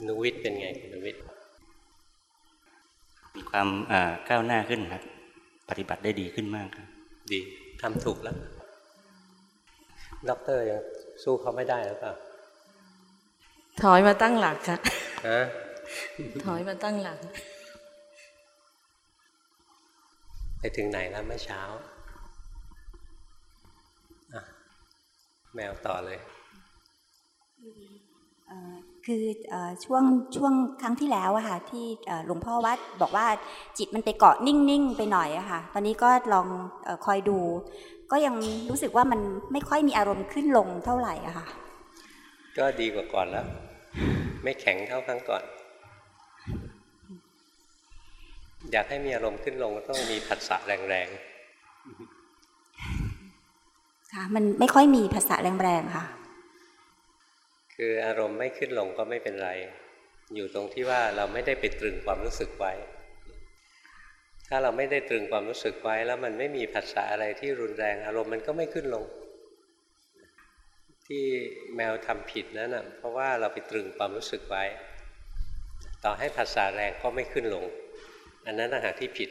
คุณนวิทย์เป็นไงคุณนวิทย์มีความอ่าก้าวหน้าขึ้นครับ ปฏิบัติได้ดีขึ้นมากครับ ดีทำถูกแล้วด็อกเตอร์ยังสู้เขาไม่ได้หรือเปล่าถอยมาตั้งหลักค่ะฮะถอยมาตั้งหลัก ไปถึงไหนแล้วเมื่อเช้าอะแมวต่อเลยเอ่อ คือเอ่อช่วงช่วงครั้งที่แล้วอะค่ะที่เอ่อหลวงพ่อวัดบอกว่าจิตมันไปเกาะนิ่งๆไปหน่อยอะค่ะ ตอนนี้ก็ลองเออคอยดู ก็ยังรู้สึกว่ามันไม่ค่อยมีอารมณ์ขึ้นลงเท่าไหร่อะค่ะ ก็ดีกว่าก่อนแล้ว ไม่แข็งเท่าครั้งก่อน อยากให้มีอารมณ์ขึ้นลงก็ต้องมีผัสสะแรงค่ะมันไม่ค่อยมีภาษาแรงๆค่ะๆ คืออารมณ์ไม่ขึ้นลงก็ไม่เป็นไร อยู่ตรงที่ว่าเราไม่ได้ไปตรึงความรู้สึกไว้ ถ้าเราไม่ได้ตรึงความรู้สึกไว้ แล้วมันไม่มีผัสสะอะไรที่รุนแรง อารมณ์มันก็ไม่ขึ้นลง ที่แมวทำผิดนั่นนะเพราะว่าเราไปตรึงความรู้สึกไว้ ต่อให้ภาษาแรงก็ไม่ขึ้นลง อันนั้นต่าหากที่ผิด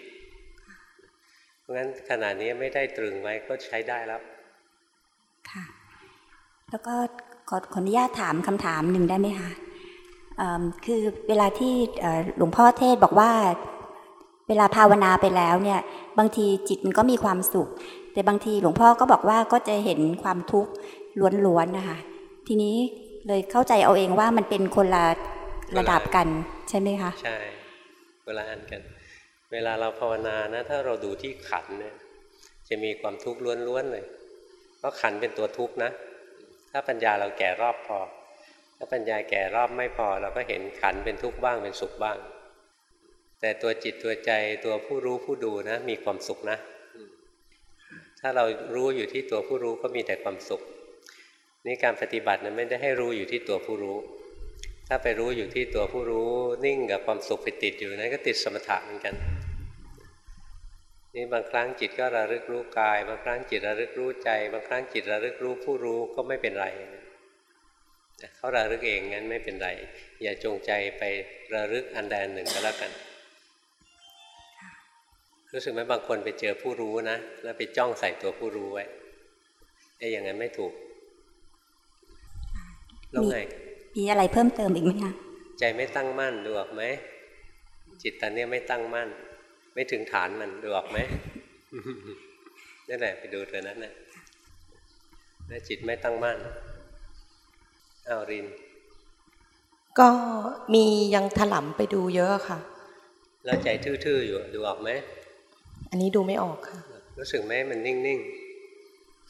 เพราะฉะนั้นขณะนี้ไม่ได้ตรึงไว้ก็ใช้ได้แล้วค่ะแล้วก็ ขอขออนุญาตถามคำถามหนึ่งได้ไหมคะคือเวลาที่หลวงพ่อเทศบอกว่า เวลาภาวนาไปแล้วเนี่ยบางทีจิตมันก็มีความสุข แต่บางทีหลวงพ่อก็บอกว่าก็จะเห็นความทุกข์ล้วนๆนะคะทีนี้เลยเข้าใจเอาเองว่ามันเป็นคนละระดับกันใช่ไหมคะใช่เวลาอ่านกัน เวลาเราภาวนานะถ้าเราดูที่ขันเนี่ยจะมีความทุกข์ล้วนๆเลยเพราะขันเป็นตัวทุกข์นะ ถ้าปัญญาเราแก่รอบพอ ถ้าปัญญาแก่รอบไม่พอ เราก็เห็นขันเป็นทุกข์บ้างเป็นสุขบ้าง แต่ตัวจิตตัวใจตัวผู้รู้ผู้ดูนะ มีความสุขนะ ถ้าเรารู้อยู่ที่ตัวผู้รู้ก็มีแต่ความสุข นี่การปฏิบัตินะไม่ได้ให้รู้อยู่ที่ตัวผู้รู้ ถ้าไปรู้อยู่ที่ตัวผู้รู้นิ่งกับความสุขไปติดอยู่นั้นก็ติดสมถะเหมือนกัน นี่บางครั้งจิตก็ระลึกรู้กาย บางครั้งจิตระลึกรู้ใจ บางครั้งจิตระลึกรู้ผู้รู้ก็ไม่เป็นไรนะเขาระลึกเองงั้นไม่เป็นไร อย่าจงใจไประลึกอันใดอันหนึ่งก็แล้วกัน รู้สึกไหมบางคนไปเจอผู้รู้นะ แล้วไปจ้องใส่ตัวผู้รู้ไว้ไอ้อย่างนั้นไม่ถูกแล้วไงมีอะไรเพิ่มเติมอีกไหมคะใจไม่ตั้งมั่นดูออกไหมจิตตอนนี้ไม่ตั้งมั่น ไม่ถึงฐานมันดูออกไหมนั่นแหละไปดูตัวนั้นนะแล้วจิตไม่ตั้งมั่นอ้าวริน ก็มียังถลำไปดูเยอะค่ะ แล้วใจทื่อๆอยู่ดูออกไหม อันนี้ดูไม่ออกค่ะ รู้สึกไหมมันนิ่ง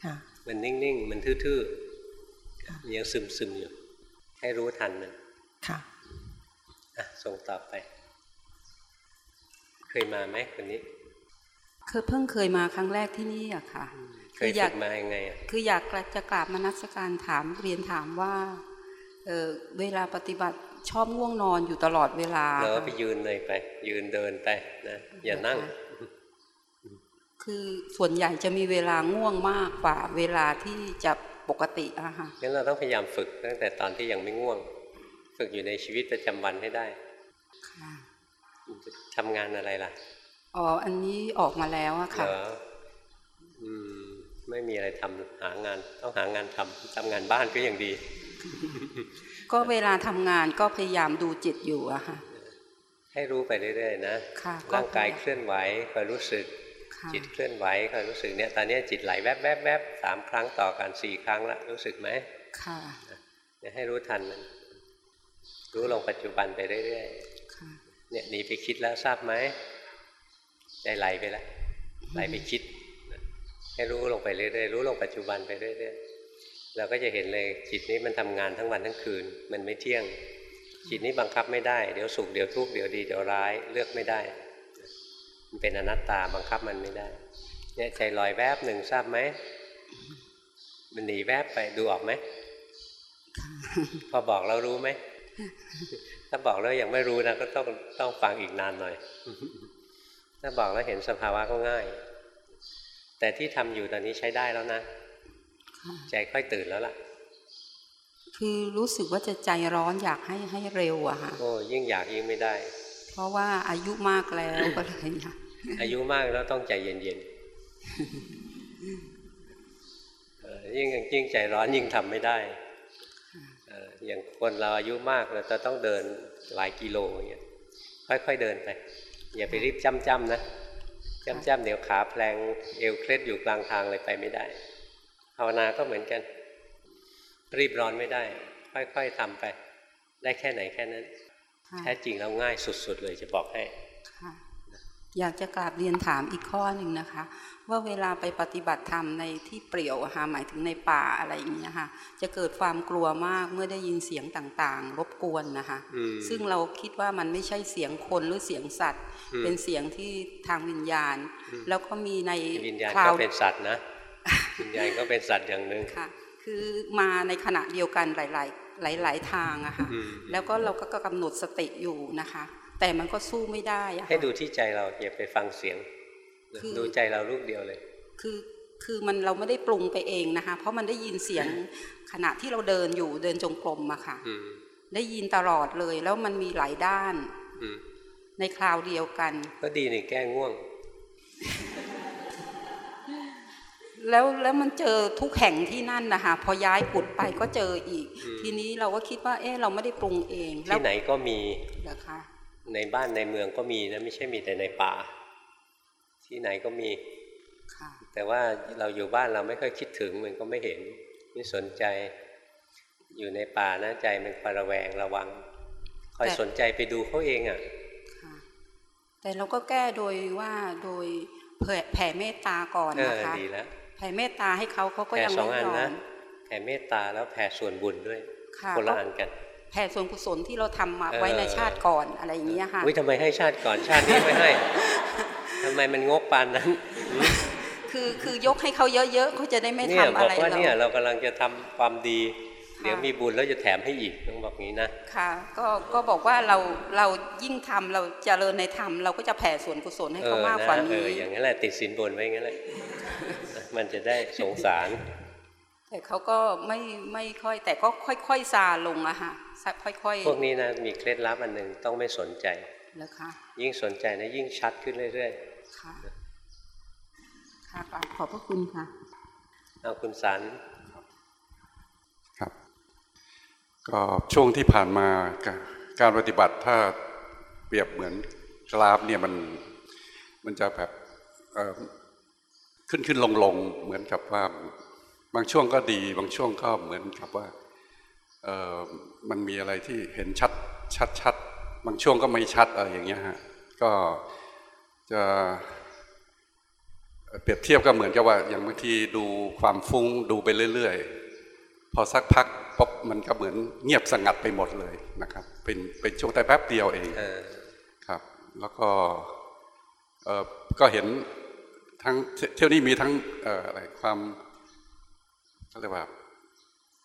ค่ะๆมันนิ่งๆ มันทื่อๆมันยังซึมๆอยู่ ให้รู้ทันมันค่ะ อะ ส่งต่อไป เคยมาไหมคนนี้คือเพิ่งเคยมาครั้งแรกที่นี่อะค่ะเคคืยออยาฝึกกมายังไงอะคืออยากจะกราบมานัสการถามเรียนถามว่าเออเวลาปฏิบัติชอบง่วงนอนอยู่ตลอดเวลาเราก็ค่ะไปยืนเลยไป ยืนเดินไปนะอย่านั่ง คือส่วนใหญ่จะมีเวลาง่วงมากกว่า เวลาที่จะปกติอะค่ะงั้นเราต้องพยายามฝึกตั้งแต่ตอนที่ยังไม่ง่วง ฝึกอยู่ในชีวิตประจำวันให้ได้ค่ะ ทำงานอะไรล่ะ อ๋อ อันนี้ออกมาแล้วอะเหรค่ะออืม ไม่มีอะไรทำหางาน ต้องหางานทำทำงานบ้านก็ยังดี ก็เวลาทำงานก็พยายามดูจิตอยู่อะค่ะ ให้รู้ไปเรื่อยๆนะค่ะก็ร่างกายเคลื่อนไหวคอยรู้สึกค่ะจิตเคลื่อนไหวคอยรู้สึกเนี่ย ตอนนี้จิตไหลแวบแวบแวบสามครั้งต่อกันสี่ครั้งละรู้สึกไหม ค่ะเนี่ยให้รู้ทันมันรู้ลงปัจจุบันไปเรื่อยๆค่ะ เนี่ยหนีไปคิดแล้วทราบไหมใจไหลไปแล้วไหลไปคิดนะให้รู้ลงไปเรื่อยๆรู้ลงปัจจุบันไปเรื่อยๆเราก็จะเห็นเลยจิตนี้มันทำงานทั้งวันทั้งคืน มันไม่เที่ยง จิตนี้บังคับไม่ได้เดี๋ยวสุขเดี๋ยวทุกข์เดี๋ยวดีเดี๋ยวร้ายเลือกไม่ได้ มันเป็นอนัตตาบังคับมันไม่ได้เนี่ยใจลอยแวบหนึ่งทราบไหมมันหนีแวบไปดูออกไหมพอบอกแล้วรู้ไหมถ้าบอกแล้วยังไม่รู้นะก็ต้องต้องฟังอีกนานหน่อย ถ้าบอกแล้วเห็นสภาวะก็ง่าย แต่ที่ทำอยู่ตอนนี้ใช้ได้แล้วนะค่ะใจค่อยตื่นแล้วล่ะ คือรู้สึกว่าจะใจร้อนอยากให้ให้เร็วอะค่ะโอ้ยิ่งอยากยิ่งไม่ได้ เพราะว่าอายุมากแล้วก็เลยอยากอายุมากแล้วต้องใจเย็นๆเอ่อยิ่งยิ่งใจร้อนยิ่งทำไม่ได้เอ่ออย่างคนเราอายุมากเราจะต้องเดินหลายกิโลอย่างเงี้ยค่อยๆเดินไป อย่าไปรีบจ้ำๆนะจ้ำๆเดี๋ยวขาแพลงเอวเคล็ดอยู่กลางทางเลยไปไม่ได้ภาวนาก็เหมือนกัน รีบร้อนไม่ได้ ค่อยๆทำไป ได้แค่ไหนแค่นั้นค่ะแท้จริงแล้วง่ายสุดๆเลยจะบอกให้ค่ะอยากจะกราบเรียนถามอีกข้อหนึ่งนะคะ ว่าเวลาไปปฏิบัติธรรมในที่เปลี่ยวอะค่ะหมายถึงในป่าอะไรอย่างเงี้ยค่ะจะเกิดความกลัวมากเมื่อได้ยินเสียงต่างๆ รบกวนนะคะอืมซึ่งเราคิดว่ามันไม่ใช่เสียงคนหรือเสียงสัตว์อืมเป็นเสียงที่ทางวิญญาณ แล้วก็มีในวิญญาณคราก็วเป็นสัตว์นะวิญญาณก็เป็นสัตว์อย่างหนึ่งค่ะ คือมาในขณะเดียวกันหลายๆหลาย ๆ ทางอะค่ะอืมแล้วก็เราก็กำหนดสติอยู่นะคะ แต่มันก็สู้ไม่ได้อะค่ะให้ดูที่ใจเราอย่าไปฟังเสียงคือ ดูใจเราลูกเดียวเลย คือคือมันเราไม่ได้ปรุงไปเองนะคะ เพราะมันได้ยินเสียงขณะที่เราเดินอยู่เดินจงกรมอะค่ะอืมได้ยินตลอดเลยแล้วมันมีหลายด้านอืมในคราวเดียวกัน ก็ดีนี่แก้ง่วง แล้วแล้วมันเจอทุกแห่งที่นั่นนะคะพอย้ายกุดไปก็เจออีกอืมทีนี้เราก็คิดว่า เอ๊ะเราไม่ได้ปรุงเองแล้วที่ไหนก็มีเหรอคะในบ้านในเมืองก็มีนะไม่ใช่มีแต่ในป่า ที่ไหนก็มีค่ะแต่ว่าเราอยู่บ้านเราไม่ค่อยคิดถึงมันก็ไม่เห็นไม่สนใจอยู่ในป่านะใจมันคอยระแวงระวัง คอยสนใจไปดูเขาเองอะค่ะแต่เราก็แก้โดยว่าโดยแผ่แผ่เมตตาก่อนเออนะคะดีแล้วแผ่เมตตาให้เขาเขาก็แผ่ยังสองไม่อันยอนะมแผ่เมตตาแล้วแผ่ส่วนบุญด้วยค่ะคนละอันกันแผ่ส่วนกุศลที่เราทำมาเออไว้ในชาติก่อนอะไรอย่างเงี้ยค่ะอุ้ยทำไมให้ชาติก่อนชาตินี้ไม่ให้ ทำไมมันงกปานนั้น คือคือยกให้เขาเยอะๆเขาจะได้ไม่เนี่ยทำบอะอกไรว่าเราเนี่ยเรากำลังจะทำความดีค่ะเดี๋ยวมีบุญแล้วจะแถมให้อีกต้องบอกงี้นะค่ะก็ก็บอกว่าเราเรายิ่งทำเราเจริญในธรรมเราก็จะแผ่ส่วนกุศลให้เอเขาอมากนะกว่าเอนี้ออย่างนั้นแหละติดสินบนไว้งั้นแหละมันจะได้สงสาร แต่เขาก็ไม่ไม่ค่อย แต่ก็ค่อยๆซาลงอะค่ะค่อยๆพวกนี้นะมีเคล็ดลับอันหนึ่งต้องไม่สนใจ แล้วค่ะยิ่งสนใจนะยิ่งชัดขึ้นเรื่อยค่ะ ค่ะกราบขอบพระคุณค่ะๆเอาคุณสันครับ ก็ช่วงที่ผ่านมาการการปฏิบัติถ้าเปรียบเหมือนกราฟเนี่ยมันมันจะแบบเอ่อขึ้นขึ้นลงลงเหมือนกับว่าบางช่วงก็ดี บางช่วงก็เหมือนกับว่าเอ่อมันมีอะไรที่เห็นชัดชัดชัด บางช่วงก็ไม่ชัดอะไรอย่างเงี้ยฮะก็จะเปรียบเทียบก็เหมือนกับว่าอย่างบางทีดูความฟุ้งดูไปเรื่อยๆ พอสักพักปุ๊บมันก็เหมือนเงียบสงัดไปหมดเลยนะครับ เป็นเป็นช่วงแต่แป๊บเดียวเองเออครับ แล้วก็เออก็เห็นทั้งเทเที่ยวนี้มีทั้งเอ่ออะไรความเขาเรียกว่า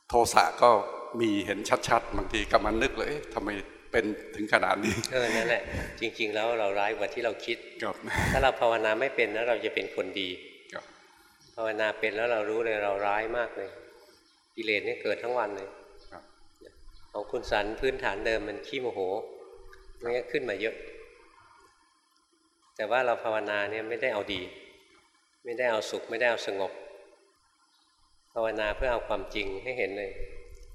โทสะก็มีเห็นชัดๆบางทีกำมันนึกเลยเอ๊ะทำไม เป็นถึงขนาดนี้เออนั่นแหละจริง ๆ แล้วเราร้ายกว่าที่เราคิดครับถ้าเราภาวนาไม่เป็นนะเราจะเป็นคนดีครับภาวนาเป็นแล้วเรารู้เลยเราร้ายมากเลยกิเลสนี่เกิดทั้งวันเลยครับของคุณสันพื้นฐานเดิมมันขี้โมโหนี่ขึ้นมาเยอะ แต่ว่าเราภาวนาเนี่ยไม่ได้เอาดี ไม่ได้เอาสุขไม่ได้เอาสงบ ภาวนาเพื่อเอาความจริงให้เห็นเลย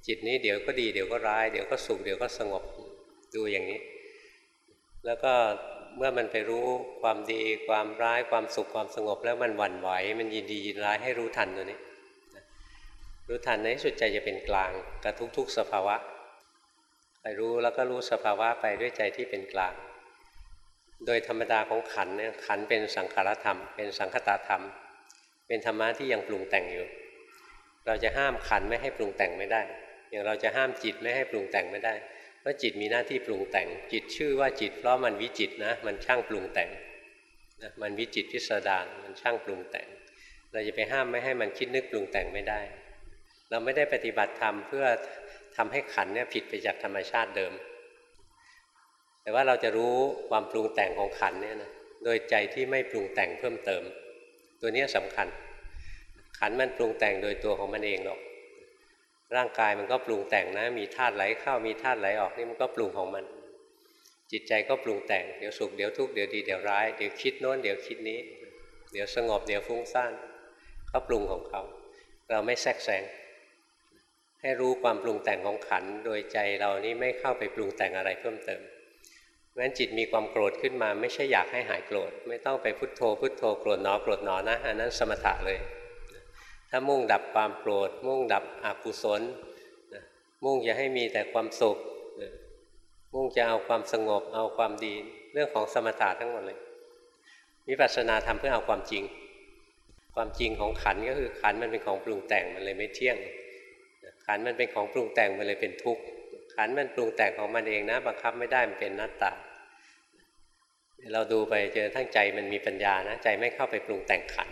จิตนี้เดี๋ยวก็ดีเดี๋ยวก็ร้าย เดี๋ยวก็สุขเดี๋ยวก็สงบ ดูอย่างนี้ แล้วก็เมื่อมันไปรู้ความดีความร้ายความสุขความสงบ แล้วมันหวั่นไหว มันยินดียินร้ายให้รู้ทันตัวนี้รู้ทันในที่สุดใจจะเป็นกลางกับทุก ๆ สภาวะไปรู้แล้วก็รู้สภาวะไปด้วยใจที่เป็นกลาง โดยธรรมดาของขันเนี่ยขันเป็นสังขารธรรม เป็นสังคตาธรรม เป็นธรรมะที่ยังปรุงแต่งอยู่ เราจะห้ามขันไม่ให้ปรุงแต่งไม่ได้ อย่างเราจะห้ามจิตไม่ให้ปรุงแต่งไม่ได้ ราะจิตมีหน้าที่ปรุงแต่ง จิตชื่อว่าจิต เพราะมันวิจิตนะ มันช่างปรุงแต่งนะมันวิจิตพิสดารมันช่างปรุงแต่ง เราจะไปห้ามไม่ให้มันคิดนึกปรุงแต่งไม่ได้ เราไม่ได้ปฏิบัติธรรมเพื่อทำให้ขันเนี่ยผิดไปจากธรรมชาติเดิม แต่ว่าเราจะรู้ความปรุงแต่งของขันเนี่ยนะโดยใจที่ไม่ปรุงแต่งเพิ่มเติม ตัวนี้ยสำคัญ ขันมันปรุงแต่งโดยตัวของมันเองหรอก ร่างกายมันก็ปรุงแต่งนะ มีธาตุไหลเข้ามีธาตุไหลออกนี่มันก็ปรุงของมัน จิตใจก็ปรุงแต่งเดี๋ยวสุขเดี๋ยวทุกข์เดี๋ยวดีเดี๋ยวร้ายเดี๋ยวคิดโน้นเดี๋ยวคิดนี้ เดี๋ยวสงบเดี๋ยวฟุ้งซ่านเขาปรุงของเขา เราไม่แทรกแซงให้รู้ความปรุงแต่งของขันโดยใจเรานี้ไม่เข้าไปปรุงแต่งอะไรเพิ่มเติมเพราะฉะนั้นจิตมีความโกรธขึ้นมา ไม่ใช่อยากให้หายโกรธ ไม่ต้องไปพุทโธพุทโธโกรธหนอโกรธหนอนะอันนั้นสมถะเลย ถ้ามุ่งดับความโกรธ มุ่งดับอกุศลนะมุ่งจะให้มีแต่ความสุขนะมุ่งจะเอาความสงบเอาความดี เรื่องของสมถะทั้งหมดเลยวิปัสสนาทำเพื่อเอาความจริง ความจริงของขันก็คือขันมันเป็นของปรุงแต่งมันเลยไม่เที่ยง ขันมันเป็นของปรุงแต่งมันเลยเป็นทุกข์ขันมันปรุงแต่งของมันเองนะบังคับไม่ได้มันเป็นหน้าตาเราดูไปเจอทั้งใจมันมีปัญญานะใจไม่เข้าไปปรุงแต่งขัน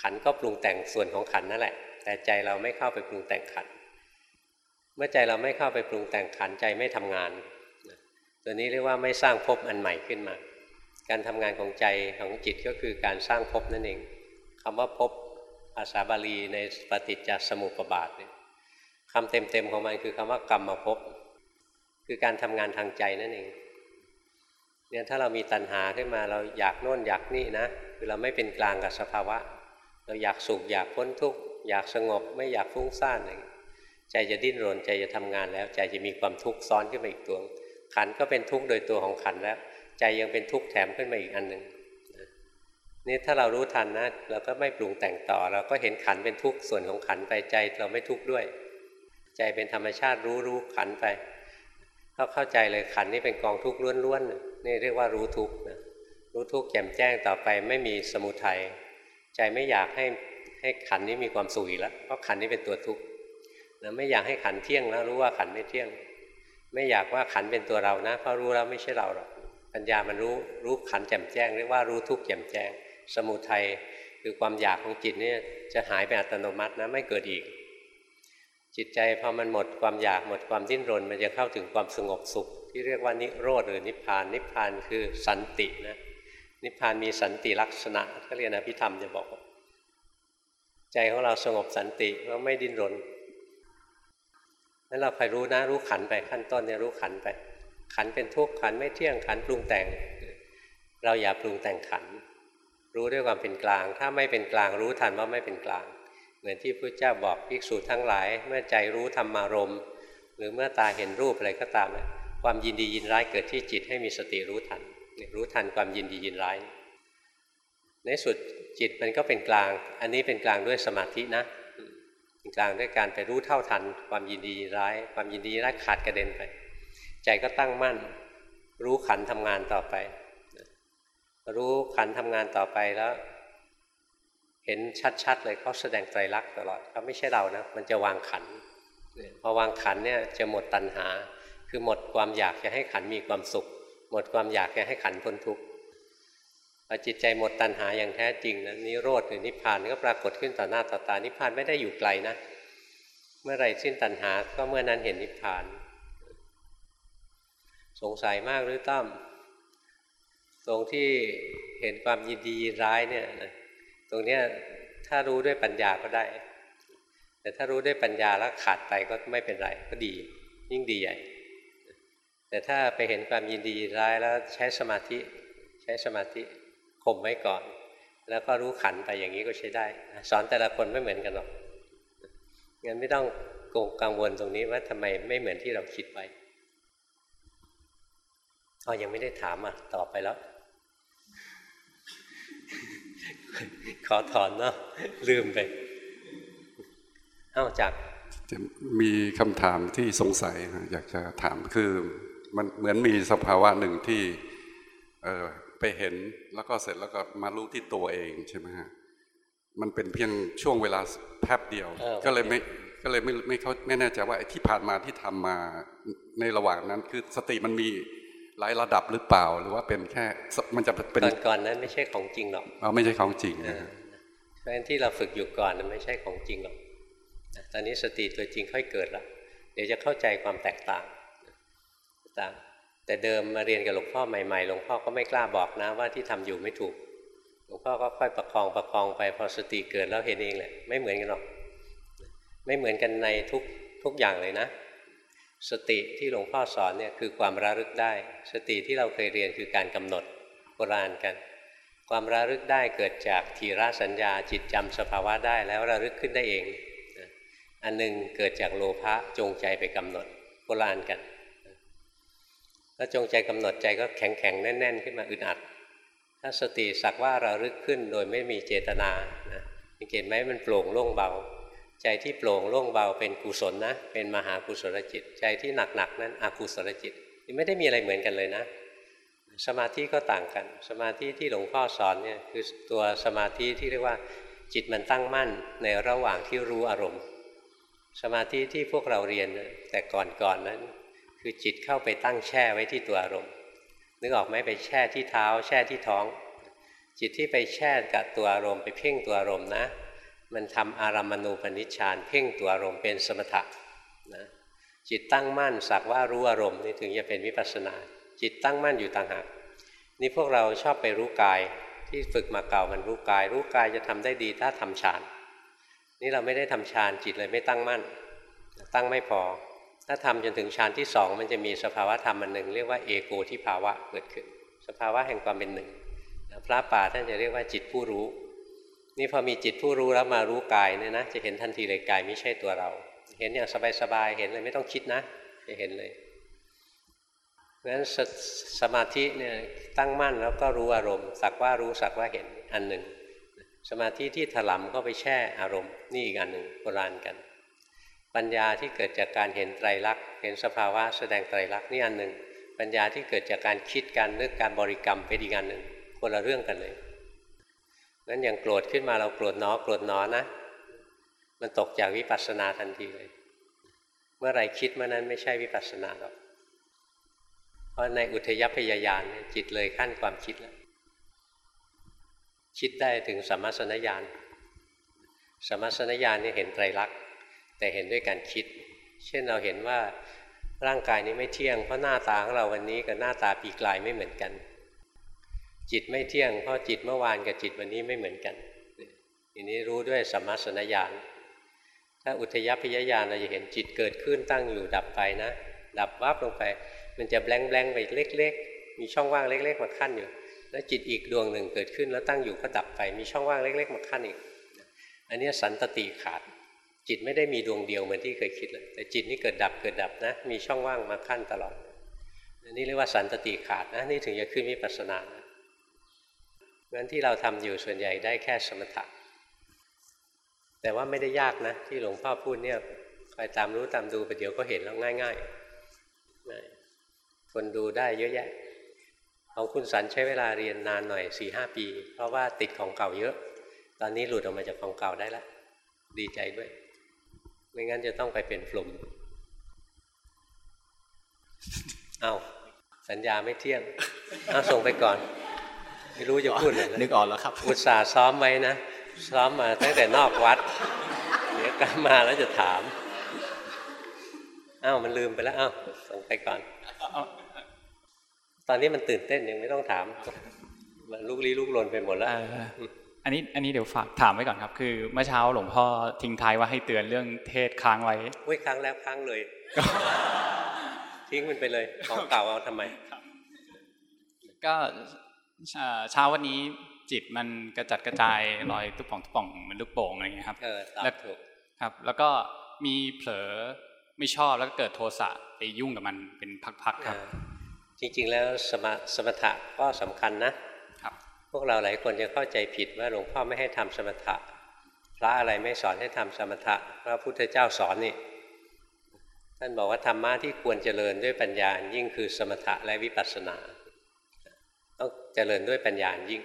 ขันก็ปรุงแต่งส่วนของขันนั่นแหละ แต่ใจเราไม่เข้าไปปรุงแต่งขัน เมื่อใจเราไม่เข้าไปปรุงแต่งขันใจไม่ทำงานตัวนี้เรียกว่าไม่สร้างภพอันใหม่ขึ้นมา การทำงานของใจของจิตก็คือการสร้างภพนั่นเองคำว่าภพภาษาบาลีในปฏิจจสมุปบาทเนี่ยคำเต็มๆของมันคือคำว่ากรรมภพคือการทำงานทางใจนั่นเองเนี่ยถ้าเรามีตัณหาขึ้นมาเราอยากโน่นอยากนี่นะคือเราไม่เป็นกลางกับสภาวะ เราอยากสุขอยากพ้นทุกข์อยากสงบไม่อยากฟุ้งซ่านอะไรใจจะดิ้นรนใจจะทำงานแล้ว ใจจะมีความทุกข์ซ้อนขึ้นมาอีกตัว ขันก็เป็นทุกข์โดยตัวของขันแล้ว ใจยังเป็นทุกข์แถมขึ้นมาอีกอันหนึ่งนี่ถ้าเรารู้ทันนะเราก็ไม่ปรุงแต่งต่อ เราก็เห็นขันเป็นทุกข์ส่วนของขันไปใจเราไม่ทุกข์ด้วย ใจเป็นธรรมชาติรู้รู้ขันไปเขาเข้าใจเลยขันนี่เป็นกองทุกข์ล้วนๆนี่เรียกว่ารู้ทุกข์นะรู้ทุกข์แจ่มแจ้งต่อไปไม่มีสมุทัย ใจไม่อยากให้ให้ขันนี้มีความสุขอีกแล้วเพราะขันนี้เป็นตัวทุกข์นะไม่อยากให้ขันเที่ยงแล้วรู้ว่าขันไม่เที่ยง ไม่อยากว่าขันเป็นตัวเรานะเพราะรู้แล้วไม่ใช่เราหรอกปัญญามันรู้รู้ขันแจ่มแจ้งเรียกว่ารู้ทุกข์แจ่มแจ้ง สมุทัยคือความอยากของจิตเนี่ยจะหายไปอัตโนมัตินะไม่เกิดอีก จิตใจพอมันหมดความอยากหมดความดิ้นรน มันจะเข้าถึงความสงบสุข ที่เรียกว่านิโรธหรือนิพพานนิพพานคือสันตินะ นิพพานมีสันติลักษณะก็เรียนอภิธรรมจะบอก ใจของเราสงบสันติเราไม่ดิ้นรนนั้นเราคอยรู้นะรู้ขันไปขั้นต้นเนี่ยรู้ขันไป ขันเป็นทุกข์ขันไม่เที่ยงขันปรุงแต่ง เราอย่าปรุงแต่งขัน รู้ด้วยความเป็นกลาง ถ้าไม่เป็นกลางรู้ทันว่าไม่เป็นกลาง เหมือนที่พระเจ้าบอกภิกษุทั้งหลาย เมื่อใจรู้ธรรมารมหรือเมื่อตาเห็นรูปอะไรก็ตาม ความยินดียินร้ายเกิดที่จิตให้มีสติรู้ทัน รู้ทันความยินดียินร้าย ในสุดจิตมันก็เป็นกลาง อันนี้เป็นกลางด้วยสมาธินะเป็นกลางด้วยการไปรู้เท่าทัน ความยินดียินร้าย ความยินดียินร้ายขาดกระเด็นไป ใจก็ตั้งมั่น รู้ขันทำงานต่อไป รู้ขันทำงานต่อไปแล้ว เห็นชัดๆเลยเขาแสดงไตรลักษณ์ตลอดเขาไม่ใช่เรานะมันจะวางขันพอวางขันเนี่ยจะหมดตัณหา คือหมดความอยากจะให้ขันมีความสุข หมดความอยากจะให้ขันพ้นทุกข์พอจิตใจหมดตัณหาอย่างแท้จริงนะนิโรธหรือนิพพานก็ปรากฏขึ้นต่อหน้าต่อตานิพพานไม่ได้อยู่ไกลนะ เมื่อไรสิ้นตัณหาก็เมื่อนั้นเห็นนิพพาน สงสัยมากหรือตั้มตรงที่เห็นความยินดียินร้ายเนี่ยตรงเนี้ยถ้ารู้ด้วยปัญญาก็ได้ แต่ถ้ารู้ด้วยปัญญาแล้วขาดไปก็ไม่เป็นไรก็ดี ยิ่งดีใหญ่ แต่ถ้าไปเห็นความยินดียินร้ายแล้วใช้สมาธิใช้สมาธิข่มไว้ก่อน แล้วก็รู้ขันไปอย่างนี้ก็ใช้ได้สอนแต่ละคนไม่เหมือนกันหรอกงั้นไม่ต้องกงกังวลตรงนี้ว่าทำไมไม่เหมือนที่เราคิดไว้อ๋อยังไม่ได้ถามอะตอบไปแล้ว ขอถอนเนาะลืมไปเอ้าจากจะมีคำถามที่สงสัยอยากจะถามคือ มันเหมือนมีสภาวะหนึ่งที่เออไปเห็นแล้วก็เสร็จแล้วก็มารู้ที่ตัวเองใช่ไหมฮะมันเป็นเพียงช่วงเวลาแป๊บเดียวเออก็เลยไม่ก็เลยไม่ไม่เขาไม่แน่ใจว่าไอ้ที่ผ่านมาที่ทำมาในระหว่างนั้น คือสติมันมีหลายระดับหรือเปล่า หรือว่าเป็นแค่มันจะเป็นก่อนก่อนนั้นไม่ใช่ของจริงหรอกเอาไม่ใช่ของจริงนะฮะเพราะฉะนั้นที่เราฝึกอยู่ก่อนนั้นไม่ใช่ของจริงหรอกนะตอนนี้สติตัวจริงค่อยเกิดแล้ว เดี๋ยวจะเข้าใจความแตกต่าง ต่างแต่เดิมมาเรียนกับหลวงพ่อใหม่ๆหลวงพ่อก็ไม่กล้าบอกนะว่าที่ทำอยู่ไม่ถูก หลวงพ่อก็ค่อยประคองประคองไปพอสติเกิดแล้วเห็นเองแหละไม่เหมือนกันหรอก ไม่เหมือนกันในทุกทุกอย่างเลยนะ สติที่หลวงพ่อสอนเนี่ยคือความระลึกได้ สติที่เราเคยเรียนคือการกำหนดโบราณกัน ความระลึกได้เกิดจากทีระสัญญาจิตจำสภาวะได้แล้วระลึกขึ้นได้เองอันหนึงเกิดจากโลภะจงใจไปกำหนดโบราณกัน ถ้าจงใจกำหนดใจก็แข็งแข็งๆแน่น ๆ ขึ้นมาอึดอัด ถ้าสติสักว่าระลึกขึ้นโดยไม่มีเจตนานะสังเกตไหมมันโปร่งโล่งเบา ใจที่โปร่งโล่งเบาเป็นกุศลนะ เป็นมหากุศลจิต ใจที่หนักๆนั้นอกุศลจิตไม่ได้มีอะไรเหมือนกันเลยนะ สมาธิก็ต่างกัน สมาธิที่หลวงพ่อสอนเนี่ยคือตัวสมาธิที่เรียกว่า จิตมันตั้งมั่นในระหว่างที่รู้อารมณ์ สมาธิที่พวกเราเรียนแต่ก่อนๆนนั้น คือจิตเข้าไปตั้งแช่ไว้ที่ตัวอารมณ์ นึกออกไหมไปแช่ที่เท้า แช่ที่ท้อง จิตที่ไปแช่กับตัวอารมณ์ไปเพ่งตัวอารมณ์นะ มันทำอารามณูปนิชฌานเพ่งตัวอารมณ์เป็นสมถะนะจิตตั้งมั่นสักว่ารู้อารมณ์นี่ถึงจะเป็นวิปัสสนา จิตตั้งมั่นอยู่ต่างหากนี่พวกเราชอบไปรู้กายที่ฝึกมาเก่ามันรู้กาย รู้กายจะทำได้ดีถ้าทำฌานนี่เราไม่ได้ทำฌานจิตเลยไม่ตั้งมั่น ตั้งไม่พอ ถ้าทำจนถึงฌานที่สองมันจะมีสภาวะธรรมอันหนึ่งเรียกว่าเอโกทิภาวะเกิดขึ้น สภาวะแห่งความเป็นหนึ่งพระป่าท่านจะเรียกว่าจิตผู้รู้ นี่พอมีจิตผู้รู้แล้วมารู้กายเนี่ยนะจะเห็นทันทีเลยกายไม่ใช่ตัวเรา เห็นอย่างสบายๆเห็นเลยไม่ต้องคิดนะจะเห็นเลยเพราะฉะนั้นสสมาธิเนี่ยตั้งมั่นแล้วก็รู้อารมณ์ สักว่ารู้สักว่าเห็นอันหนึ่ง สมาธิที่ถลำก็ไปแช่อารมณ์ นี่อีกอันหนึ่งโบราณกัน ปัญญาที่เกิดจากการเห็นไตรลักษณ์เห็นสภาวะแสดงไตรลักษณ์นี่อันหนึ่ง ปัญญาที่เกิดจากการคิดการนึกการบริกรรมเป็นอีกอันหนึ่งคนละเรื่องกันเลยงั้นอย่างโกรธขึ้นมาเราโกรธหนอโกรธหนอนะ มันตกจากวิปัสสนาทันทีเลย เมื่อไรคิดเมื่อนั้นไม่ใช่วิปัสสนาหรอกเพราะในอุทยพยายานจิตเลยขั้นความคิดแล้วคิดได้ถึงสัมมาสนญาณสัมมาสนญาณนี่เห็นไตรลักษณ์ แต่เห็นด้วยการคิด เช่นเราเห็นว่าร่างกายนี้ไม่เที่ยง เพราะหน้าตาของเราวันนี้กับหน้าตาปีกลายไม่เหมือนกัน จิตไม่เที่ยง เพราะจิตเมื่อวานกับจิตวันนี้ไม่เหมือนกันทีนี้รู้ด้วยสัมมาสนญาณถ้าอุทยพยญาณเราจะเห็นจิตเกิดขึ้นตั้งอยู่ดับไปนะ ดับวับลงไป มันจะแบงแบงไปเล็ก ๆ มีช่องว่างเล็ก ๆ มาขั้นอยู่ แล้วจิตอีกดวงหนึ่งเกิดขึ้นแล้วตั้งอยู่ก็ดับไป มีช่องว่างเล็ก ๆ มาขั้นอีก อันนี้สันตติขาด จิตไม่ได้มีดวงเดียวเหมือนที่เคยคิดเลยแต่จิตนี่เกิดดับเกิดดับนะ มีช่องว่างมาขั้นตลอดนนี้เรียกว่าสันตติขาดนะนี่ถึงจะขึ้นวิปัสสนานะงั้นที่เราทำอยู่ส่วนใหญ่ได้แค่สมถะแต่ว่าไม่ได้ยากนะ ที่หลวงพ่อพูดเนี่ยคอยตามรู้ตามดูไปเดี๋ยวก็เห็นแล้วง่ายๆคนดูได้เยอะแยะของคุณสันใช้เวลาเรียนนานหน่อยสี่ห้าปี เพราะว่าติดของเก่าเยอะ ตอนนี้หลุดออกมาจากของเก่าได้แล้วดีใจด้วย ไม่งั้นจะต้องไปเป็นฟลุมเอาสัญญาไม่เที่ยงเอาส่งไปก่อน ไม่รู้จะพูดอะไรนึกออกแล้วครับอุตส่าห์ซ้อมไว้นะซ้อมมาตั้งแต่นอกวัดเดี๋ยวกลับมาแล้วจะถามอ้าวมันลืมไปแล้วอ้าวส่งไปก่อน ตอนนี้มันตื่นเต้นยังไม่ต้องถามมันลุกลี้ลุกลนไปหมดแล้วเอ่ออันนี้อันนี้เดี๋ยวฝากถามไว้ก่อนครับ คือเมื่อเช้าหลวงพ่อทิ้งท้ายว่าให้เตือนเรื่องเทศค้างไว้อุ้ยครั้งแล้วครั้งเลย ทิ้งมันไปเลยของเก่าเอาทำไมก็เอ่อเช้าวันนี้จิตมันกระจัดกระจายลอยตุ๊บป่องตุ๊บป่องเหมือนลูกโป่งอะไรอย่างเงี้ยครับเออตอบแล้วถูกครับ แล้วก็มีเผลอไม่ชอบแล้วก็เกิดโทสะไปยุ่งกับมันเป็นพักๆครับอ่าจริง ๆ แล้วสมสมถะก็สำคัญนะครับ พวกเราหลายคนจะเข้าใจผิดว่าหลวงพ่อไม่ให้ทำสมถะ พระอะไรไม่สอนให้ทำสมถะพระพุทธเจ้าสอนนี่ท่านบอกว่าธรรมะที่ควรเจริญด้วยปัญญายิ่งคือสมถะและวิปัสสนาต้องเจริญด้วยปัญญายิ่ง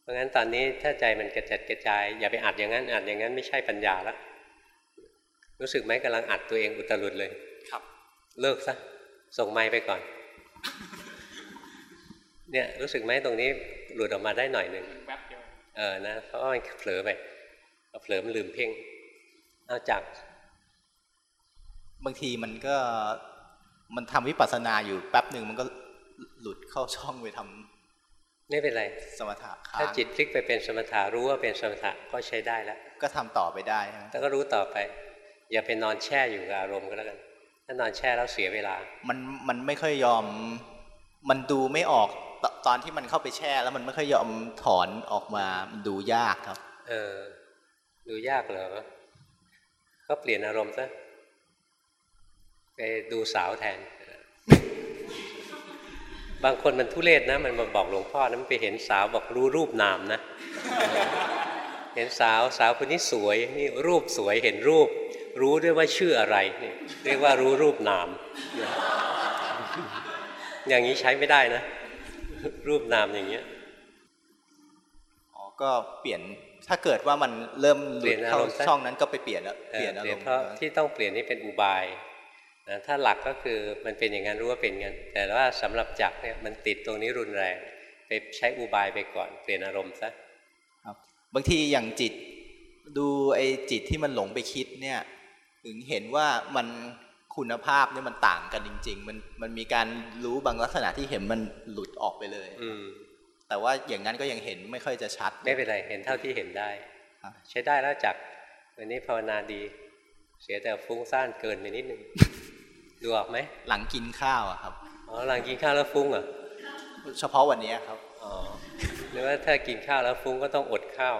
เพราะงั้นตอนนี้ถ้าใจมันกระจัดกระจาย อย่าไปอัดอย่างนั้นอัดอย่างนั้นไม่ใช่ปัญญาแล้วรู้สึกไหมกำลังอัดตัวเองอุตรุดเลยครับ เลิกซะส่งไม้ไปก่อน เนี่ยรู้สึกไหมตรงนี้หลุดออกมาได้หน่อยหนึ่งแวบเดียวเออนะเพราะว่ามันเผลอไปเอาเผลอมันลืมเพ่งเอาจาก บางทีมันก็มันทำวิปัสสนาอยู่แป๊บหนึ่งมันก็หลุดเข้าช่องไปทำไม่เป็นไร สมถะค้างถ้าจิตพลิกไปเป็นสมถะรู้ว่าเป็นสมถะก็ใช้ได้แล้ว ก็ทำต่อไปได้ใช่ไหมแต่ก็รู้ต่อไป อย่าไปนอนแช่อยู่กับอารมณ์ก็แล้วกัน ถ้านอนแช่แล้วเสียเวลา มันมันไม่ค่อยยอม มันดูไม่ออก ตอนที่มันเข้าไปแช่แล้วมันไม่ค่อยยอมถอนออกมามันดูยากครับ เออ ดูยากเหรอ ก็เปลี่ยนอารมณ์ซะไปดูสาวแทน บางคนมันทุเรศนะ มันมาบอกหลวงพ่อนะมันไปเห็นสาวบอกรู้รูปนามนะ เห็นสาวสาวคนนี้สวยนี่รูปสวยเห็นรูป รู้ด้วยว่าชื่ออะไรนี่เรียกว่ารู้รูปนาม อย่างนี้ใช้ไม่ได้นะ รูปนามอย่างเงี้ยอ๋อก็เปลี่ยนถ้าเกิดว่ามันเริ่มหเปลี่ลุยดนอาเข้ารมณ์ซะช่องนั้นก็ไปเปลี่ยนแล้วเอเปลี่อยนอารเปลี่ยนมณ์เพราะที่ต้องเปลี่ยนนี่เป็นอุบายนะถ้าหลักก็คือมันเป็นอย่างนั้นรู้ว่าเป็นอย่างนั้น แต่ว่าสำหรับจักรเนี่ยมันติดตรงนี้รุนแรง ไปใช้อุบายไปก่อนเปลี่ยนอารมณ์ซะครับบางทีอย่างจิตดูไอ้จิตที่มันหลงไปคิดเนี่ย ถึงเห็นว่ามัน คุณภาพเนี่ยมันต่างกันจริง ๆ มันมันมีการรู้บางลักษณะที่เห็นมันหลุดออกไปเลย อืมแต่ว่าอย่างนั้นก็ยังเห็นไม่ค่อยจะชัด ไม่เป็นไรเห็นเท่าที่เห็นได้ครับใช้ได้แล้วจักรวันนี้ภาวนาดี เสียแต่ฟุ้งซ่านเกินไปนิดนึงดูออกไหมหลังกินข้าวอะครับอ๋อหลังกินข้าวแล้วฟุ้งเหรอเฉพาะวันนี้ครับอ๋อหรือว่าถ้ากินข้าวแล้วฟุ้งก็ต้องอดข้าว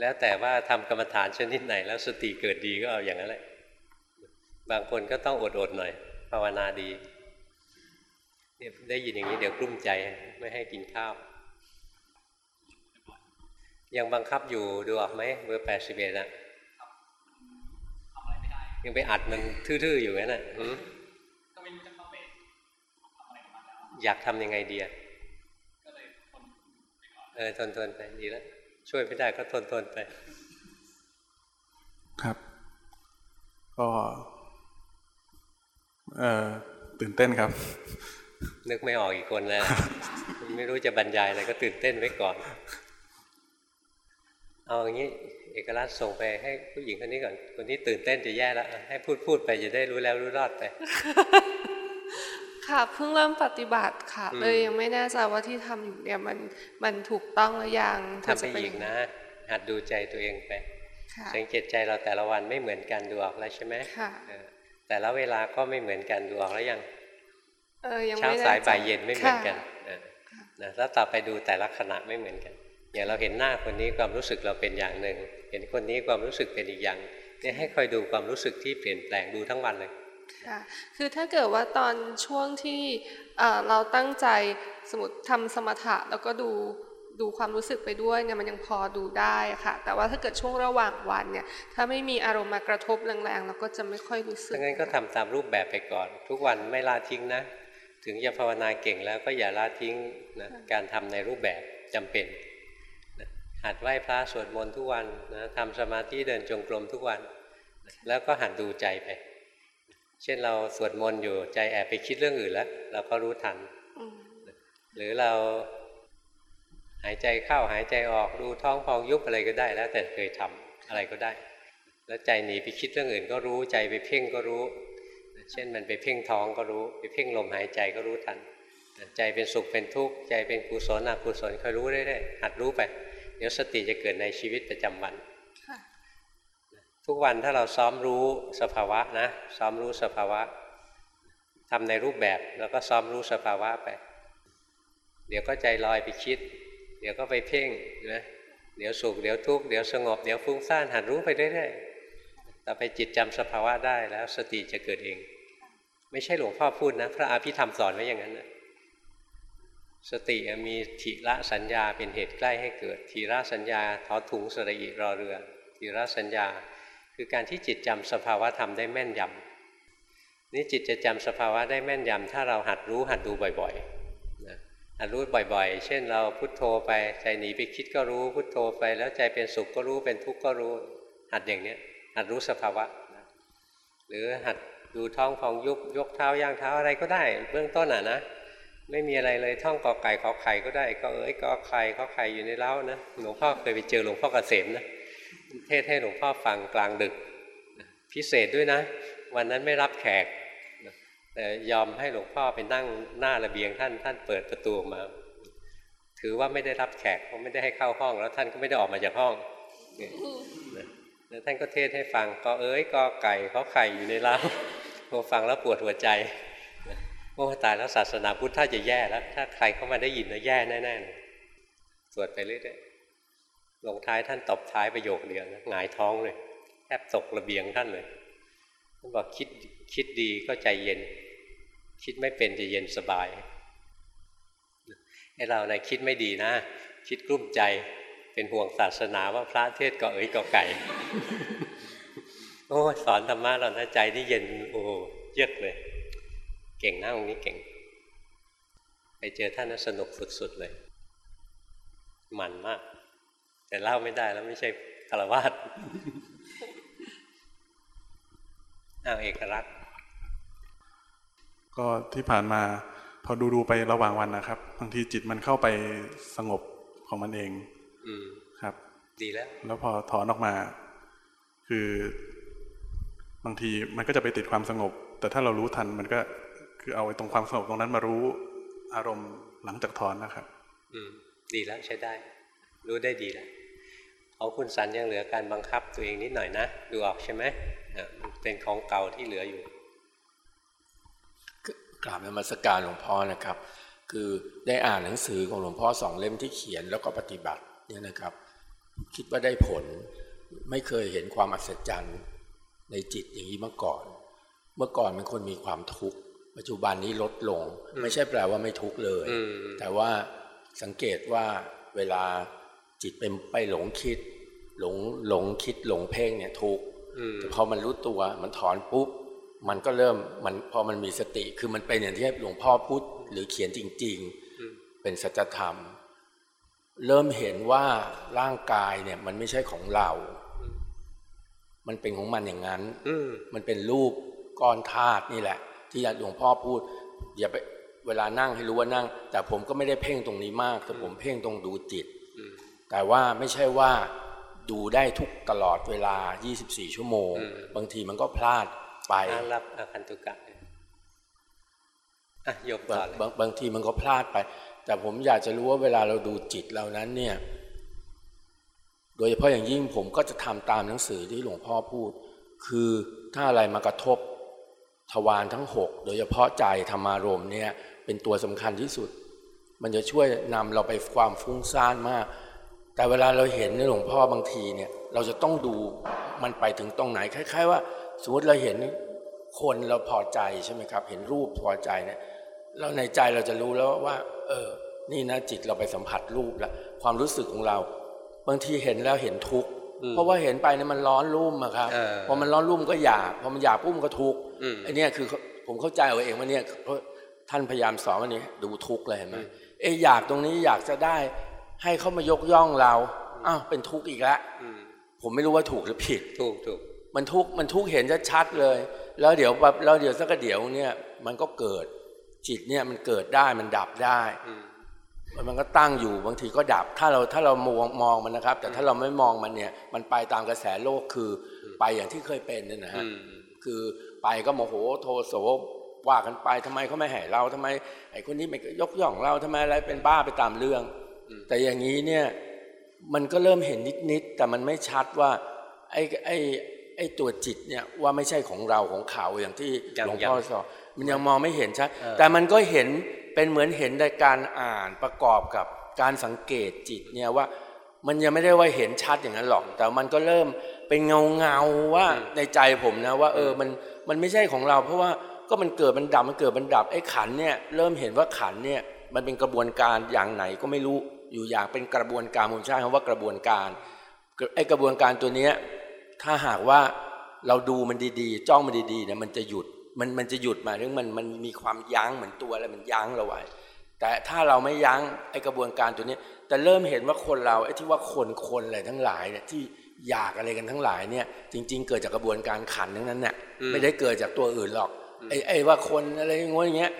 แล้วแต่ว่าทำกรรมฐานชนิดไหนแล้วสติเกิดดีก็เอาอย่างนั้นแหละ บางคนก็ต้องอดๆหน่อย ภาวนาดีได้ยินอย่างนี้เดี๋ยวกลุ้มใจไม่ให้กินข้าว ยังบังคับอยู่ดูออกไหมเบอร์แปดสิบเอ็ดอะยังไปอัดมันทื่อๆอยู่นั่นน่ะอยากทำยังไงดีอะเออทนทนๆไปดีแล้ว ช่วยไม่ได้ก็ทนทนๆไป ครับ ก็ เอ่อตื่นเต้นครับ นึกไม่ออกอีกคนแล้วไม่รู้จะบรรยายอะไรก็ตื่นเต้นไว้ก่อน เอาอย่างนี้เอกลักษณ์ส่งไปให้ผู้หญิงคนนี้ก่อน คนนี้ตื่นเต้นจะแย่แล้ว ให้พูดพูดไปจะได้รู้แล้วรู้รอดไป ค่ะเพิ่งเริ่มปฏิบัติค่ะอืมเลยยังไม่แน่ใจว่าที่ทำอยู่เนี่ยมันมันถูกต้องหรือยังทำไปอีกนะ หัดดูใจตัวเองไปค่ะสังเกตใจเราแต่ละวันไม่เหมือนกันดูออกแล้วใช่ไหมค่ะเออ แต่ละเวลาก็ไม่เหมือนกันดูออกแล้วยังเออยังเช้าไม่แน่สายใจบ่ายเย็นไม่เหมือนกันค่ะเออนะแล้วต่อไปดูแต่ละขณะไม่เหมือนกัน อย่างเราเห็นหน้าคนนี้ความรู้สึกเราเป็นอย่างหนึ่ง เห็นคนนี้ความรู้สึกเป็นอีกอย่างเนี่ยให้คอยดูความรู้สึกที่เปลี่ยนแปลงดูทั้งวันเลยค่ะคือถ้าเกิดว่าตอนช่วงที่เอ่อเราตั้งใจสมมติทำสมถะแล้วก็ดู ดูความรู้สึกไปด้วยเนี่ยมันยังพอดูได้ค่ะ แต่ว่าถ้าเกิดช่วงระหว่างวันเนี่ย ถ้าไม่มีอารมณ์มากระทบแรงๆเราก็จะไม่ค่อยรู้สึกดังนั้นก็ทำตามรูปแบบไปก่อน ทุกวันไม่ละทิ้งนะ ถึงจะภาวนาเก่งแล้วก็อย่าละทิ้งนะการทำในรูปแบบจำเป็นนะหัดไหว้พระสวดมนต์ทุกวันนะทำสมาธิเดินจงกรมทุกวันนะแล้วก็หัดดูใจไป เช่นเราสวดมนต์อยู่ใจแอบไปคิดเรื่องอื่นแล้ว เราก็รู้ทันอืมหรือเรา หายใจเข้าหายใจออกดูท้องพองยุบอะไรก็ได้ แล้วแต่เคยทำอะไรก็ได้ แล้วใจหนีไปคิดเรื่องอื่นก็รู้ใจไปเพ่งก็รู้ เช่นมันไปเพ่งท้องก็รู้ ไปเพ่งลมหายใจก็รู้ทัน ใจเป็นสุขเป็นทุกข์ใจเป็นกุศลอกุศลคอยรู้เรื่อยๆหัดรู้ไป เดี๋ยวสติจะเกิดในชีวิตประจำวันค่ะทุกวันถ้าเราซ้อมรู้สภาวะนะ ซ้อมรู้สภาวะทำในรูปแบบแล้วก็ซ้อมรู้สภาวะไป เดี๋ยวก็ใจลอยไปคิด เดี๋ยวก็ไปเพ่งนะเดี๋ยวสุขเดี๋ยวทุกข์เดี๋ยวสงบเดี๋ยวฟุ้งซ่านหัดรู้ไปเรื่อยๆต่อไปจิตจำสภาวะได้แล้วสติจะเกิดเอง ไม่ใช่หลวงพ่อพูดนะ พระอาภิธรรมสอนไว้อย่างนั้นนะสติมีทีละสัญญาเป็นเหตุใกล้ให้เกิด ทีละสัญญาทอถุงสระอิรอเรือ ทีละสัญญา คือการที่จิตจำสภาวะธรรมได้แม่นยำนี่จิตจะจำสภาวะได้แม่นยำถ้าเราหัดรู้หัดดูบ่อย ๆ รู้บ่อยๆ เช่นเราพุทโธไปใจหนีไปคิดก็รู้พุทโธไป แล้วใจเป็นสุขก็รู้เป็นทุกข์ก็รู้ หัดอย่างเนี้ยหัดรู้สภาวะนะหรือหัดดูท้องพองยุบยกเท้าย่างเท้าอะไรก็ได้ เบื้องต้นอะนะไม่มีอะไรเลยท่องกอไก่ขอไข่ก็ได้ ก็เอ้ยกอไข่ขอไข่อยู่ในเล้านะหลวงพ่อเคยไปเจอหลวงพ่อเกษมนะเทศให้หลวงพ่อฟังกลางดึก พิเศษด้วยนะ วันนั้นไม่รับแขก แต่ยอมให้หลวงพ่อไปนั่งหน้าระเบียงท่านท่านเปิดประตูมา ถือว่าไม่ได้รับแขกเพราะไม่ได้ให้เข้าห้อง แล้วท่านก็ไม่ได้ออกมาจากห้องแล้วท่านก็เทศให้ฟังก็เอ้ยก็ไก่เขาไข่อยู่ในเล้าพอฟังแล้วปวดหัวใจโอ้ตายแล้วศาสนาพุทธถ้าจะแย่แล้ว ถ้าใครเข้ามาได้ยินแล้วแย่แน่ๆเลยสวดไปเรื่อยๆลงท้ายท่านตบท้ายประโยคเดียวนะหงายท้องเลย แทบตกระเบียงท่านเลยท่านบอกคิด คิดดีก็ใจเย็น คิดไม่เป็นจะเย็นสบายไอ้เราในะคิดไม่ดีนะ คิดกลุ้มใจเป็นห่วงศาสนาว่าพระเทศก็เอ๋ยก็ไก่ โอ้สอนธรรมะเรานะใจนี่เย็นโอ้เยือกเลย เก่งนะองค์นี้เก่ง ไปเจอท่านนะสนุกสุดๆเลยมันมาก แต่เล่าไม่ได้แล้วไม่ใช่คารวาสอ้าวเอกรักษ์ ก็ที่ผ่านมาพอดูดูๆไประหว่างวันนะครับบางทีจิตมันเข้าไปสงบของมันเอง อืมครับ ดีแล้ว แล้วพอถอนออกมา คือบางทีมันก็จะไปติดความสงบ แต่ถ้าเรารู้ทันมันก็คือเอาไอ้ตรงความสงบตรงนั้นมารู้อารมณ์หลังจากถอนนะครับ อืม ดีแล้วใช้ได้ รู้ได้ดีแล้วของคุณสันยังเหลือการบังคับตัวเองนิดหน่อยนะ ดูออกใช่ไหมอะมันเป็นของเก่าที่เหลืออยู่ กราบนมัสการหลวงพ่อนะครับ คือได้อ่านหนังสือของหลวงพ่อสองเล่มที่เขียนแล้วก็ปฏิบัติเนี่ยนะครับ คิดว่าได้ผลไม่เคยเห็นความอัศจรรย์ในจิตอย่างนี้มาก่อน เมื่อก่อนเป็นคนมีความทุกข์ปัจจุบันนี้ลดลง ไม่ใช่แปลว่าไม่ทุกข์เลยอืมแต่ว่าสังเกตว่าเวลาจิตเป็นไปหลงคิด หลงหลงคิดหลงเพ่งเนี่ยทุกข์อืมแต่พอมันรู้ตัวมันถอนปุ๊บ มันก็เริ่มมันพอมันมีสติคือมันเป็นอย่างที่หลวงพ่อพูดหรือเขียนจริงอืมๆเป็นสัจธรรม เริ่มเห็นว่าร่างกายเนี่ยมันไม่ใช่ของเรา มันเป็นของมันอย่างนั้นอืมมันเป็นรูปก้อนธาตุนี่แหละ ที่หลวงพ่อพูดอย่าไปเวลานั่งให้รู้ว่านั่ง แต่ผมก็ไม่ได้เพ่งตรงนี้มากแต่ผมเพ่งตรงดูจิตอืมแต่ว่าไม่ใช่ว่าดูได้ทุกตลอดเวลา 24 ชั่วโมงอืมบางทีมันก็พลาด ไปอะรับอาคันตุกะอะโยกต่อเลยบางบางทีมันก็พลาดไป แต่ผมอยากจะรู้ว่าเวลาเราดูจิตเรานั้นเนี่ย โดยเฉพาะอย่างยิ่งผมก็จะทำตามหนังสือที่หลวงพ่อพูด คือถ้าอะไรมากระทบทวารทั้งหกโดยเฉพาะใจธรรมารมณ์เนี่ย เป็นตัวสำคัญที่สุด มันจะช่วยนำเราไปความฟุ้งซ่านมาก แต่เวลาเราเห็นในหลวงพ่อบางทีเนี่ย เราจะต้องดูมันไปถึงตรงไหนคล้าย ๆ ว่า สมมติเราเห็นคนเราพอใจใช่ไหมครับ เห็นรูปพอใจเนี่ยเราในใจเราจะรู้แล้วว่า เออ นี่นะจิตเราไปสัมผัสรูปแล้วความรู้สึกของเรา บางทีเห็นแล้วเห็นทุกข์อืมเพราะว่าเห็นไปเนี่ยมันร้อนรุ่มอะครับเออพอมันร้อนรุ่มก็อยากพอมันอยากปุ๊บมันก็ทุกข์อืมไอันนี้คือผมเข้าใจเอาเองว่าเนี่ยเพราะท่านพยายามสอนว่านี่ดูทุกข์เลยเห็นไหมเอยอยากตรงนี้อยากจะได้ ให้เขามายกย่องเราอ้าวเป็นทุกข์อีกแล้วอืมผมไม่รู้ว่าถูกหรือผิดถูกถูก มันทุกข์มันทุกข์เห็นชัดๆเลย แล้วเดี๋ยวแบบแล้วเดี๋ยวสักเดี๋ยวเนี่ยมันก็เกิดจิตเนี่ยมันเกิดได้มันดับได้อืมมันก็ตั้งอยู่บางทีก็ดับ ถ้าเราถ้าเรามองมองมันนะครับ แต่ถ้าเราไม่มองมันเนี่ย มันไปตามกระแสโลกคืออไปอย่างที่เคยเป็นนั่นนะฮะอืมคือไปก็โมโหโทโสว่ากันไปทำไมเขาไม่ให้เราทำไม ไอ้คนนี้ไม่ยกย่องเราทำไมอะไรเป็นบ้าไปตามเรื่อง แต่อย่างนี้เนี่ยมันก็เริ่มเห็นนิดๆแต่มันไม่ชัดว่า ไอ้ไอ้ ไอ้ตัวจิตเนี่ยว่าไม่ใช่ของเราของเขาอย่างที่ยังหลวงพ่อยังสอนมันยังมองไม่เห็นชัดเออแต่มันก็เห็นเป็นเหมือนเห็นในการอ่านประกอบกับการสังเกตจิตเนี่ยว่ามันยังไม่ได้ว่าเห็นชัดอย่างนั้นหรอก แต่มันก็เริ่มเป็นเงาเงาๆว่าในใจผมนะว่า เออมันมันไม่ใช่ของเรา เพราะว่าก็มันเกิดมันดับมันเกิดมันดับไอ้ขันเนี่ยเริ่มเห็นว่าขันเนี่ยมันเป็นกระบวนการอย่างไหนก็ไม่รู้อยู่อย่างเป็นกระบวนการผมใช้คำว่ากระบวนการไอ้กระบวนการตัวเนี้ย ถ้าหากว่าเราดูมันดีๆ จ้องมันดีๆเนี่ยมันจะหยุดมันมันจะหยุดหมายถึงมันมันมีความยั้งเหมือนตัวอะไรมันยั้งเราไว้แต่ถ้าเราไม่ยั้งไอกระบวนการตัวนี้ แต่เริ่มเห็นว่าคนเราไอ้ที่ว่าคนคนอะไรทั้งหลายเนี่ยที่อยากอะไรกันทั้งหลายเนี่ย จริง ๆ เกิดจากกระบวนการขันทั้งนั้นเนี่ยอืมไม่ได้เกิดจากตัวอื่นหรอกไอ้ไอ้ว่าคนอะไรอย่างเงี้ย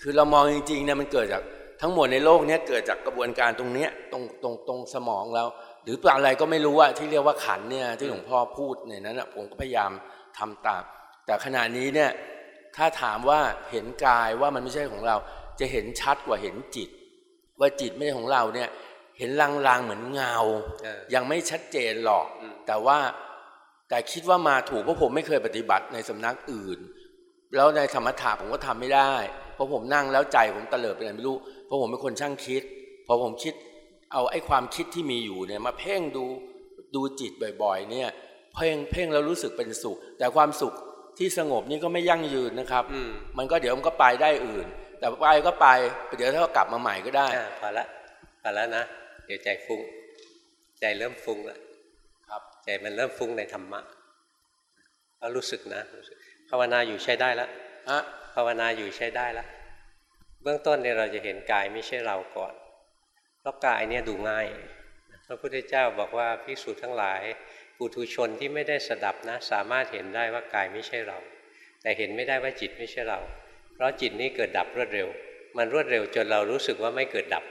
คือเรามองจริงๆเนี่ยมันเกิดจากทั้งหมดในโลกเนี้ยเกิดจากกระบวนการตรงเนี้ยตรงตรงตรงสมองเรา หรืออะไรก็ไม่รู้อะที่เรียกว่าขันเนี่ยที่หลวงพ่อพูดในนั้นอะผมก็พยายามทำตาม แต่ขณะนี้เนี่ยถ้าถามว่าเห็นกายว่ามันไม่ใช่ของเรา จะเห็นชัดกว่าเห็นจิต ว่าจิตไม่ใช่ของเราเนี่ยเห็นลางๆเหมือนเงาเออยังไม่ชัดเจนหรอกอืมแต่ว่าแต่คิดว่ามาถูกเพราะผมไม่เคยปฏิบัติในสำนักอื่น แล้วในธรรมถาผมก็ทำไม่ได้ เพราะผมนั่งแล้วใจผมเตลิดไปไหนไม่รู้ เพราะผมเป็นคนช่างคิด พอผมคิด เอาไอ้ความคิดที่มีอยู่เนี่ยมาเพ่งดูดูจิตบ่อยๆ เนี่ยเพ่งเพ่งแล้วรู้สึกเป็นสุข แต่ความสุขที่สงบนี่ก็ไม่ยั่งยืนนะครับอืมมันก็เดี๋ยวมันก็ไปได้อื่น แต่ไปก็ไปเดี๋ยวถ้าก็กลับมาใหม่ก็ได้อ่าพอละพอแล้วนะเดี๋ยวใจฟุ้งใจเริ่มฟุ้งแล้วครับ ใจมันเริ่มฟุ้งในธรรมะก็รู้สึกนะรู้สึกภาวนาอยู่ใช้ได้แล้วฮะภาวนาอยู่ใช้ได้แล้วเบื้องต้นเนี่ยเราจะเห็นกายไม่ใช่เราก่อน เพราะกายเนี่ยดูง่ายพระพุทธเจ้าบอกว่าภิกษุทั้งหลายปุถุชนที่ไม่ได้สดับนะ สามารถเห็นได้ว่ากายไม่ใช่เรา แต่เห็นไม่ได้ว่าจิตไม่ใช่เรา เพราะจิตนี้เกิดดับรวดเร็ว มันรวดเร็วจนเรารู้สึกว่าไม่เกิดดับ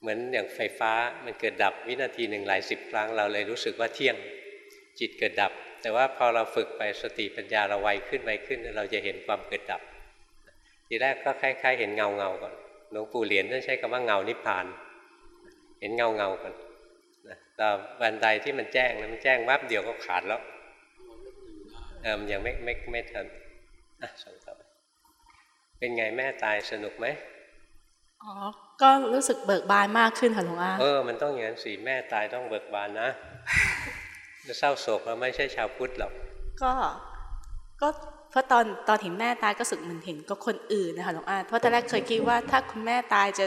เหมือนอย่างไฟฟ้ามันเกิดดับวินาทีหนึ่งหลายสิบครั้งเราเลยรู้สึกว่าเที่ยง จิตเกิดดับ แต่ว่าพอเราฝึกไปสติปัญญาเราไวขึ้นไวขึ้น เราจะเห็นความเกิดดับ ทีแรกก็คล้ายๆ เห็นเงาเงาๆก่อน หลวงปู่เหรียญท่านใช้คำว่าเงานิพพาน เห็นเงาเงาๆก่อนนะแต่บันไดที่มันแจ้งนะมันแจ้งวับเดียวก็ขาดแล้วเออมันยังไม่ไม่ไม่ทันอะส่งต่อไปเป็นไงแม่ตายสนุกไหมอ๋อ ก็รู้สึกเบิกบานมากขึ้นค่ะหลวงอาเออ มันต้องอย่างนั้นสิแม่ตายต้องเบิกบานนะจะเศร้าโศกเราไม่ใช่ชาวพุทธหรอก ก็ ก็ เพราะตอนตอนเห็นแม่ตายก็สึกเหมือนเห็นก็คนอื่นนะคะหลวงอาเพราะตอนแรกเคยคิดว่าถ้าคุณแม่ตายจะ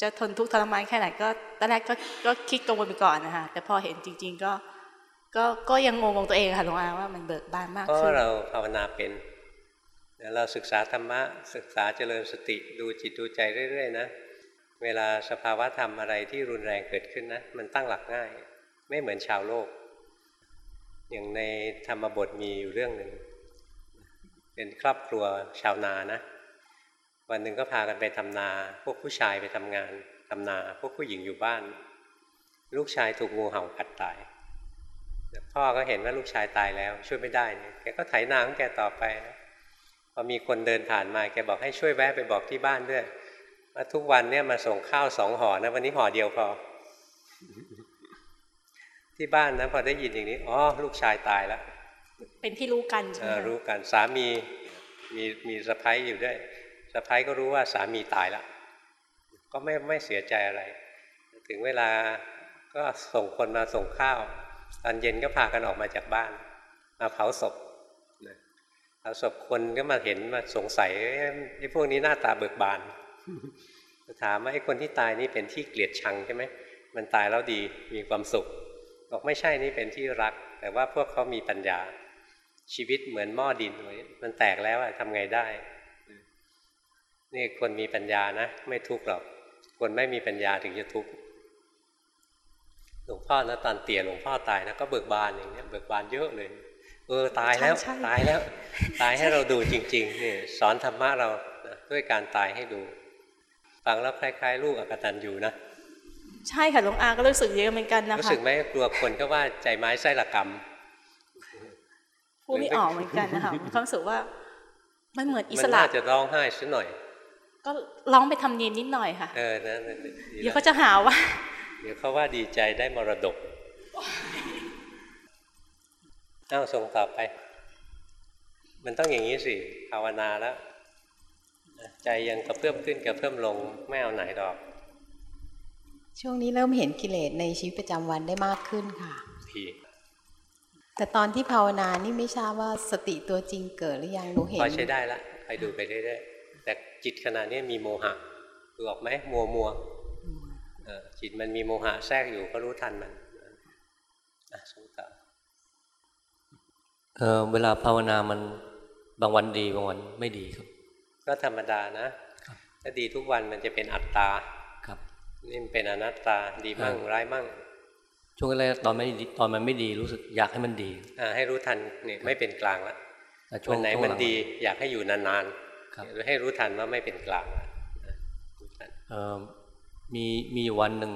จะทนทุกข์ทรมานแค่ไหนก็ตอนแรกก็ก็คิดกังวลไปก่อนนะคะแต่พอเห็นจริง ๆ ก็ก็ก็ยังงงๆตัวเองค่ะหลวงอาว่ามันเบิกบานมากขึ้นเพราะเราภาวนาเป็นเดี๋ยวเราศึกษาธรรมะศึกษาเจริญสติดูจิตดูใจเรื่อย ๆ นะ เวลาสภาวะธรรมอะไรที่รุนแรงเกิดขึ้นนะ มันตั้งหลักง่าย ไม่เหมือนชาวโลก อย่างในธรรมบทมีอยู่เรื่องหนึ่ง เป็นครอบครัวชาวนานะ วันหนึ่งก็พากันไปทำนา พวกผู้ชายไปทำงานทำนา พวกผู้หญิงอยู่บ้าน ลูกชายถูกงูเห่ากัดตายพ่อก็เห็นว่าลูกชายตายแล้ว ช่วยไม่ได้เนี่ยแกก็ไถนาของแกต่อไปนะพอมีคนเดินผ่านมาแกบอกให้ช่วยแวะไปบอกที่บ้านด้วยว่าทุกวันเนี่ยมาส่งข้าวสองห่อนะวันนี้ห่อเดียวพอ ที่บ้านนะพอได้ยินอย่างนี้อ๋อลูกชายตายแล้ว เป็นที่รู้กันใช่ไหมรู้กันสามีมีมีสะพ้ยอยู่ด้วยสะพ้ยก็รู้ว่าสามีตายแล้วก็ไม่ไม่เสียใจอะไร ถึงเวลาก็ส่งคนมาส่งข้าวตอนเย็นก็พากันออกมาจากบ้าน มาเผาศพเผาศพคนก็มาเห็นมาสงสัยเอ๊ะไอ้พวกนี้หน้าตาเบิกบานถามว่าไอ้คนที่ตายนี่เป็นที่เกลียดชังใช่ไหมมันตายแล้วดีมีความสุขบอกไม่ใช่นี่เป็นที่รัก แต่ว่าพวกเขามีปัญญา ชีวิตเหมือนหม้อดินเลยมันแตกแล้วอะทำไงได้ นี่คนมีปัญญานะ ไม่ทุกข์หรอก คนไม่มีปัญญาถึงจะทุกข์หลวงพ่อนะตอนเตี่ยหลวงพ่อตายนะก็เบิกบานอย่างเงี้ยเบิกบานเยอะเลย เออตายแล้วใช่ใช่ตายแล้ว ตายให้เราดูจริงๆนี่สอนธรรมะเรานะด้วยการตายให้ดู ฟังแล้วคล้ายๆ ลูกอกตันอยู่นะใช่ค่ะหลวงอาก็รู้สึกเยอะเหมือนกันนะคะรู้สึกไหมกลัวคนก็ว่าใจไม้ไส้ละกรรม พูดไม่ออกเหมือนกันนะคะมีความรู้สึกว่า มันเหมือนอิมัสนระน่าจะร้องไห้ซะหน่อย ก็ร้องไปทำเนียมนิดหน่อยค่ะ เออนะนะดีเดี๋ยวแล้วเขาจะหาว่า เดี๋ยวเขาว่าดีใจได้มรดกเอ้าส่งต่อไป มันต้องอย่างนี้สิภาวนาแล้วใจยังกระเพื่อมขึ้นกระเพื่อมลงไม่เอาไหนดอก ช่วงนี้เริ่มเห็นกิเลสในชีวิตประจำวันได้มากขึ้นค่ะที แต่ตอนที่ภาวนานี่ไม่ทราบว่าสติตัวจริงเกิดหรือยังหนูเห็นพอใช้ได้ละไปดูไปเรื่อยๆแต่จิตขณะนี้มีโมหะดูออกไหมมัวมัวเออจิตมันมีโมหะแทรกอยู่ก็รู้ทันมันอะส่งต่อเออเวลาภาวนามันบางวันดีบางวันไม่ดีครับ ก็ธรรมดานะถ้าดีทุกวันมันจะเป็นอัตตาครับนี่มันเป็นอนัตตาดีมั่งครับร้ายมั่ง ช่วงแรกๆตอนไม่ดีตอนมันไม่ดีรู้สึกอยากให้มันดีอ่าให้รู้ทันเนี่ยไม่เป็นกลางละแต่ช่วงวันไหนช่วงมันหลังดีอยากให้อยู่นานครับๆให้รู้ทันว่าไม่เป็นกลางละนะรู้ทันเออมีมีอยู่วันหนึ่ง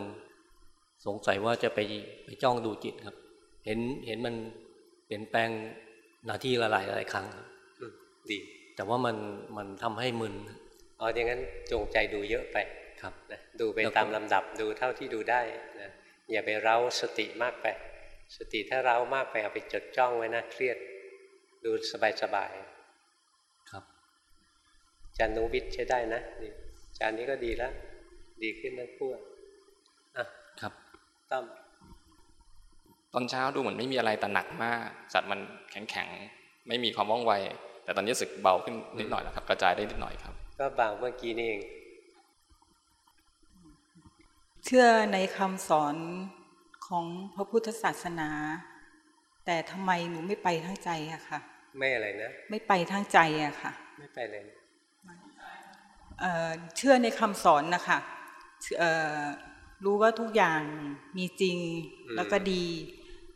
สงสัยว่าจะไปไปจ้องดูจิตครับ เห็นเห็นมันเปลี่ยนแปลงหน้าที่ละหลายหลายครั้งครับอืมดี แต่ว่ามันมันทำให้มึนอ๋ออย่างนั้นจงใจดูเยอะไปครับนะดูไปแล้วก็ตามลำดับดูเท่าที่ดูได้นะ อย่าไปเร้าสติมากไป สติถ้าเรามากไปเอาไปจดจ้องไว้นะเครียด ดูสบายๆครับจานนุวิทย์ใช้ได้นะนี่จานนี้ก็ดีแล้ว ดีขึ้นทั้งคู่อะครับต้อมตอนเช้าดูเหมือนไม่มีอะไรแต่หนักมากสัตว์มันแข็งแข็งๆไม่มีความว่องไว แต่ตอนนี้รู้สึกเบาขึ้นนิดหน่อยแล้วครับ กระจายได้นิดหน่อยครับ ก็บางเมื่อกี้นี่เอง เชื่อในคำสอนของพระพุทธศาสนา แต่ทำไมหนูไม่ไปทั้งใจอะค่ะ ไม่อะไรนะ ไม่ไปทั้งใจอะค่ะ ไม่ไปเลยนะเอ่อเชื่อในคำสอนนะคะเอ่อรู้ว่าทุกอย่างมีจริงแล้วก็ดี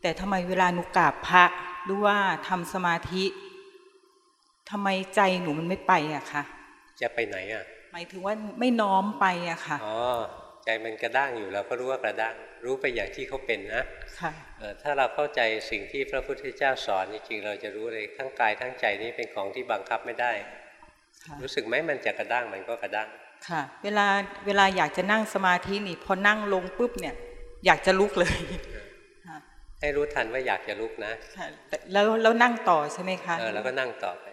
แต่ทำไมเวลาหนูกราบพระหรือว่าทำสมาธิทำไมใจหนูมันไม่ไปอะค่ะจะไปไหนอะหมายถึงว่าไม่น้อมไปอะค่ะอ๋อ ใจมันกระด้างอยู่เราก็รู้ว่ากระด้าง รู้ไปอย่างที่เขาเป็นนะค่ะเอ่อถ้าเราเข้าใจสิ่งที่พระพุทธเจ้าสอนจริงๆเราจะรู้เลยทั้งกายทั้งใจนี้เป็นของที่บังคับไม่ได้ค่ะรู้สึกไหมมันจะกระด้างมันก็กระด้างค่ะ เวลาเวลาอยากจะนั่งสมาธินี่พอนั่งลงปุ๊บเนี่ย อยากจะลุกเลยให้รู้ทันว่าอยากจะลุกนะค่ะแต่แล้วแล้วนั่งต่อใช่ไหมคะเออแล้วก็นั่งต่อไป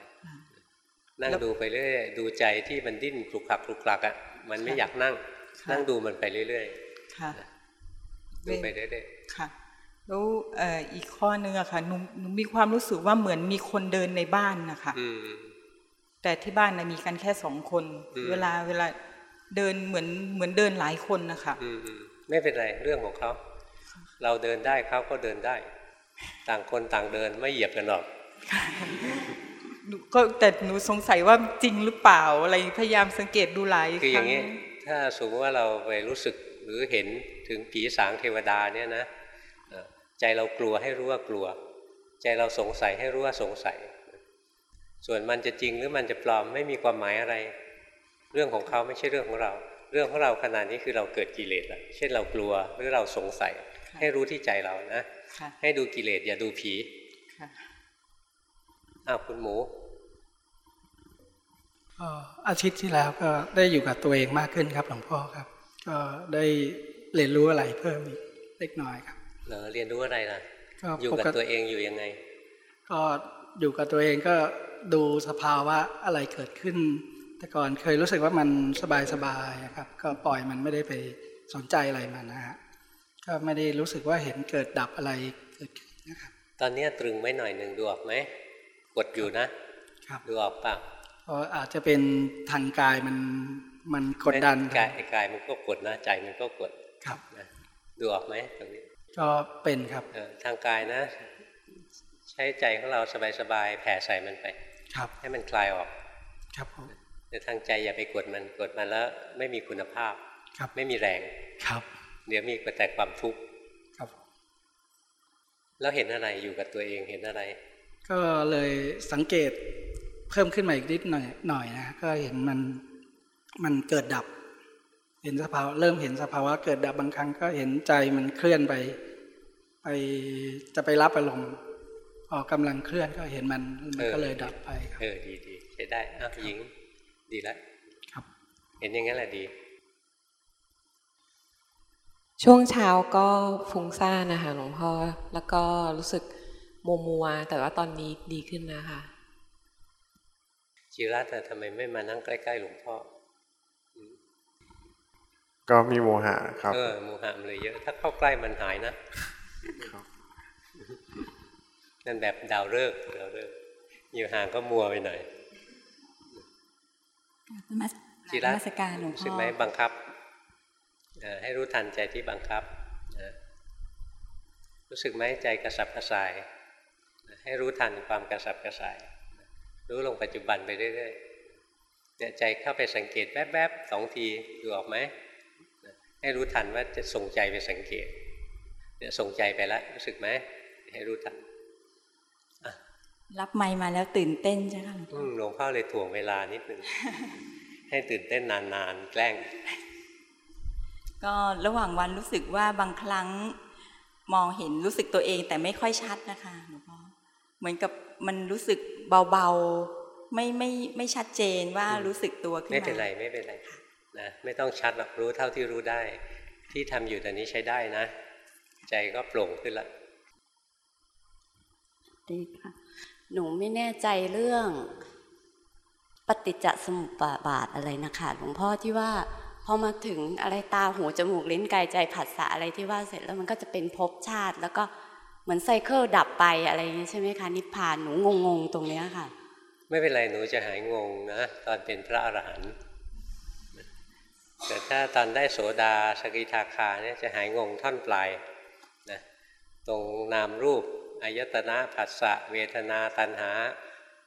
นั่งดูไปเรื่อยดูใจที่มันดิ้นคลุกคลักคลุกคลักอะมันไม่อยากนั่งค่ะ นั่งดูมันไปเรื่อยค่ะๆดูไปเรื่อยค่ะแล้วเอ่ออีกข้อนึงอะค่ะหนูหนูมีความรู้สึกว่าเหมือนมีคนเดินในบ้านนะคะๆอืมแต่ที่บ้านนะมีกันแค่สองคนอืมเวลาเวลาเดินเหมือนเหมือนเดินหลายคนนะคะอืมอืมไม่เป็นไรเรื่องของเขา เราเดินได้เขาก็เดินได้ ต่างคนต่างเดินไม่เหยียบกันหรอกหนูก็แต่หนูสงสัยว่าจริงหรือเปล่าอะไรพยายามสังเกตดูหลายคือคอรั้ย่างงนี้ ถ้าสมมติว่าเราไปรู้สึกหรือเห็นถึงผีสางเทวดาเนี่ยนะเอ่อใจเรากลัวให้รู้ว่ากลัว ใจเราสงสัยให้รู้ว่าสงสัย ส่วนมันจะจริงหรือมันจะปลอมไม่มีความหมายอะไร เรื่องของเขาไม่ใช่เรื่องของเรา เรื่องของเราขนาดนี้คือเราเกิดกิเลสแล้วเช่นเรากลัวหรือเราสงสัย ให้รู้ที่ใจเรานะค่ะให้ดูกิเลสอย่าดูผีค่ะอ้าวคุณหมู ก็อาทิตย์ที่แล้วก็ได้อยู่กับตัวเองมากขึ้นครับหลวงพ่อครับ ก็ได้เรียนรู้อะไรเพิ่มอีกเล็กน้อยครับเหรอเรียนรู้อะไรล่ะก็อยู่ปกับกติตัวเองอยู่ยังไง ก็อยู่กับตัวเองก็ดูสภาวะอะไรเกิดขึ้น แต่ก่อนเคยรู้สึกว่ามันสบายสบายๆครับ ก็ปล่อยมันไม่ได้ไปสนใจอะไรมันนะฮะก็ไม่ได้รู้สึกว่าเห็นเกิดดับอะไรเกิดขึ้นนะครับ ตอนเนี้ยตรึงไว้หน่อยหนึ่งดูออกไหมกดอยู่นะครับดูออกเปล่าเพราะ อาจจะเป็นทางกายมันมันกดดันกายไอ้กายมันก็กดนะใจมันก็กดครับนะดูออกไหมตรงนี้ ก็เป็นครับเออทางกายนะ ใช้ใจของเราสบายๆแผ่ใส่มันไปครับ ให้มันคลายออก ครับผมแต่ทางใจอย่าไปกดมันกดมันแล้วไม่มีคุณภาพ ครับไม่มีแรงครับ เดี๋ยวมีแต่ความทุกข์ครับ แล้วเห็นอะไรอยู่กับตัวเองเห็นอะไร ก็เลยสังเกตเพิ่มขึ้นมาอีกนิดหน่อยหน่อยนะก็เห็นมันมันเกิดดับ เห็นสภาวะเริ่มเห็นสภาวะเกิดดับบางครั้งก็เห็นใจมันเคลื่อนไป ไปจะไปรับอารมณ์พอกำลังเคลื่อนก็เห็นมันมันก็เลยดับไปครับเออดีดีใช้ได้อ้าวหญิงดีแล้วครับ เห็นอย่างนั้นแหละดี ช่วงเช้าก็ฟุ้งซ่านนะคะหลวงพ่อแล้วก็รู้สึกมัวมัวๆแต่ว่าตอนนี้ดีขึ้นนะคะ จิรัตน์อะทำไมไม่มานั่งใกล้ๆหลวงพ่อ ก็มีโมหะครับ เออโมหะมันเลยเยอะ ถ้าเข้าใกล้มันหายนะนั่นแบบดาวฤกษ์ดาวฤกษ์อยู่ห่างก็มัวไปหน่อยนมัสจิรัตนมัสการหลวงรู้พ่สึกอไหมบังคับเอ่อให้รู้ทันใจที่บังคับนะรู้สึกไหมใจกระสับกระส่าย ให้รู้ทันความกระสับกระส่าย รู้ลงปัจจุบันไปเรื่อยๆเนี่ยใจเข้าไปสังเกตแวบๆสองทีดูออกไหมให้รู้ทันว่าจะส่งใจไปสังเกตเนี่ยส่งใจไปแล้วรู้สึกไหมให้รู้ทันรับไมค์มาแล้วตื่นเต้นใช่ไหมคะหลวงพ่ออืมหลวงพ่อเลยถ่วงเวลานิดหนึ่งให้ตื่นเต้นนานๆแกล้ง ก็ระหว่างวันรู้สึกว่าบางครั้งมองเห็นรู้สึกตัวเองแต่ไม่ค่อยชัดนะคะหลวงพ่อเหมือนกับ มันรู้สึกเบาๆ ไม่ไม่ไม่ชัดเจนว่ารู้สึกตัวขึ้นมา ไม่เป็นไรไม่เป็นไรนะไม่ต้องชัดหรอกรู้เท่าที่รู้ได้ ที่ทำอยู่ตอนนี้ใช้ได้นะ ใจก็โปร่งขึ้นละดีค่ะหนูไม่แน่ใจเรื่องปฏิจจสมุปบาทอะไรนะคะหลวงพ่อที่ว่าพอมาถึงอะไรตาหูจมูกลิ้นกายใจผัสสะอะไรที่ว่าเสร็จแล้วมันก็จะเป็นภพชาติ แล้วก็ เหมือนไซเคิลดับไปอะไรอย่างนี้ใช่ไหมคะนิพพานหนูงงๆตรงเนี้ยค่ะ ไม่เป็นไรหนูจะหายงงนะตอนเป็นพระอรหันต์แต่ถ้าตอนได้โสดาสกิทาคาเนี่ยจะหายงงท่อนปลายนะตรงนามรูปอายตนะผัสสะเวทนาตัณหา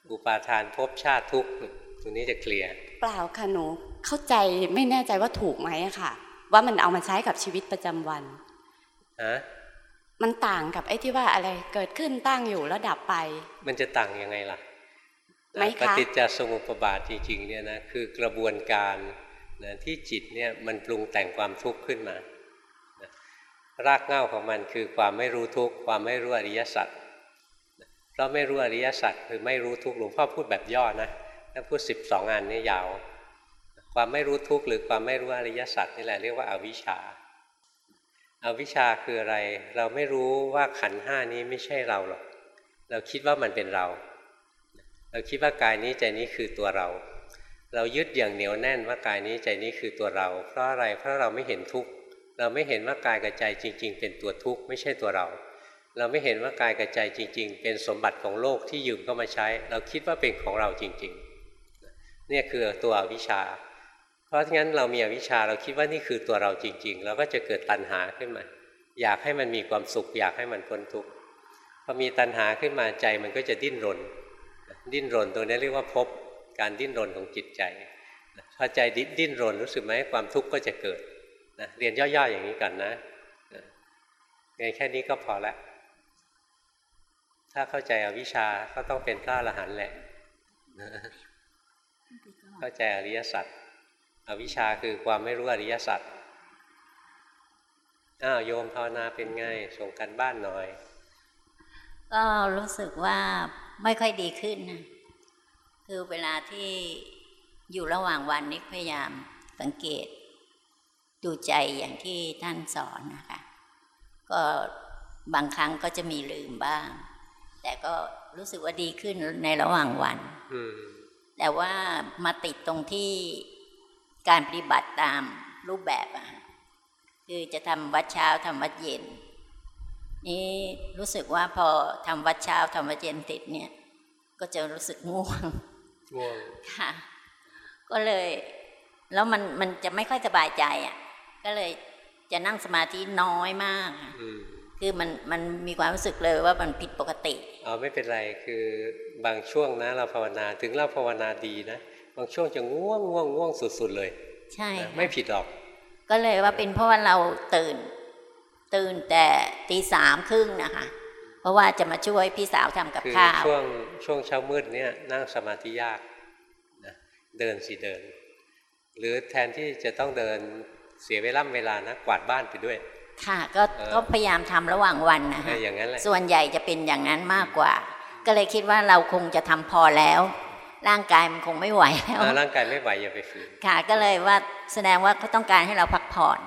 อุปาทานภพชาติทุกข์ตรงนี้จะเคลียร์เปล่าค่ะหนูเข้าใจไม่แน่ใจว่าถูกไหมอะค่ะ ว่ามันเอามาใช้กับชีวิตประจำวันฮะ มันต่างกับไอ้ที่ว่าอะไรเกิดขึ้นตั้งอยู่แล้วดับไป มันจะต่างยังไงล่ะไหมคะปฏิจจสมุปบาทจริงๆเนี่ยนะคือกระบวนการนะที่จิตเนี่ยมันปรุงแต่งความทุกข์ขึ้นมานะรากเหง้าของมันคือความไม่รู้ทุกข์ความไม่รู้อริยสัจนะเพราะไม่รู้อริยสัจคือไม่รู้ทุกข์หลวงพ่อพูดแบบย่อนะถ้าพูดสิบสองอันนี่ยาว ความไม่รู้ทุกข์หรือความไม่รู้อริยสัจนี่แหละเรียกว่าอาวิชชา อาวิชาคืออะไร เราไม่รู้ว่าขันห้านี้ไม่ใช่เราหรอก เราคิดว่ามันเป็นเรา เราคิดว่ากายนี้ใจนี้คือตัวเรา เรายึดอย่างเหนียวแน่นว่ากายนี้ใจนี้คือตัวเรา เพราะอะไร เพราะเราไม่เห็นทุกข์ เราไม่เห็นว่ากายกับใจจริง ๆ เป็นตัวทุกข์ไม่ใช่ตัวเรา เราไม่เห็นว่ากายกับใจจริง ๆ เป็นสมบัติของโลกที่ยืมเข้ามาใช้ เราคิดว่าเป็นของเราจริง ๆ เนี่ยคือตัววิชา เพราะงั้นเรามีอวิชชาเราคิดว่านี่คือตัวเราจริง ๆ เราก็จะเกิดตัณหาขึ้นมา อยากให้มันมีความสุข อยากให้มันพ้นทุกข์พอมีตัณหาขึ้นมาใจมันก็จะดิ้นรน ดิ้นรนตัวนี้เรียกว่าพบการดิ้นรนของจิตใจพอใจดิ้นรนรู้สึกไหมความทุกข์ก็จะเกิดนะเรียนย่อๆอย่างนี้ก่อนนะเรียนแค่นี้ก็พอละถ้าเข้าใจอวิชชาก็ต้องเป็นพระอรหันต์แหละ เข้าใจอริยสัจ อวิชชาคือความไม่รู้อริยสัจอ้าวโยมภาวนาเป็นไงส่งกันบ้านหน่อย ก็รู้สึกว่าไม่ค่อยดีขึ้นนะคือเวลาที่อยู่ระหว่างวันนี้พยายามสังเกต ดูใจอย่างที่ท่านสอนนะคะ ก็บางครั้งก็จะมีลืมบ้าง แต่ก็รู้สึกว่าดีขึ้นในระหว่างวันแต่ว่ามาติดตรงที่ การปฏิบัติตามรูปแบบอะคือจะทำวัดเช้าทำวัดเย็น นี่รู้สึกว่าพอทำวัดเช้าทำวัดเย็นติดเนี่ย ก็จะรู้สึกง่วงง่วงค่ะ ก็เลย แล้วมันมันจะไม่ค่อยสบายใจอะ ก็เลยจะนั่งสมาธิน้อยมากค่ะอืมคือมันมันมีความรู้สึกเลยว่ามันผิดปกติอ๋อไม่เป็นไรคือบางช่วงนะ เราภาวนาถึงเราภาวนาดีนะบางช่วงจะง่วงง่วงง่วงสุด ๆ เลย ใช่นะค่ะไม่ผิดหรอก ก็เลยว่าเป็นเพราะว่าเราตื่น ตื่นแต่ตีสามครึ่งนะคะเพราะว่าจะมาช่วยพี่สาวทำกับคือข้าวช่วงช่วงเช้ามืดเนี่ยนั่งสมาธิยากนะเดินสิเดิน หรือแทนที่จะต้องเดินเสียเวลาเวลานะกวาดบ้านไปด้วย ค่ะ ก็เออก็พยายามทำระหว่างวันนะเอคะออย่างนั้นแหละส่วนใหญ่จะเป็นอย่างนั้นมากกว่า ก็เลยคิดว่าเราคงจะทำพอแล้ว ร่างกายมันคงไม่ไหวแล้วอ่าร่างกายไม่ไหวอย่าไปฝืนค่ะก็เลยว่าแสดงว่าเขาต้องการให้เราพักผ่อน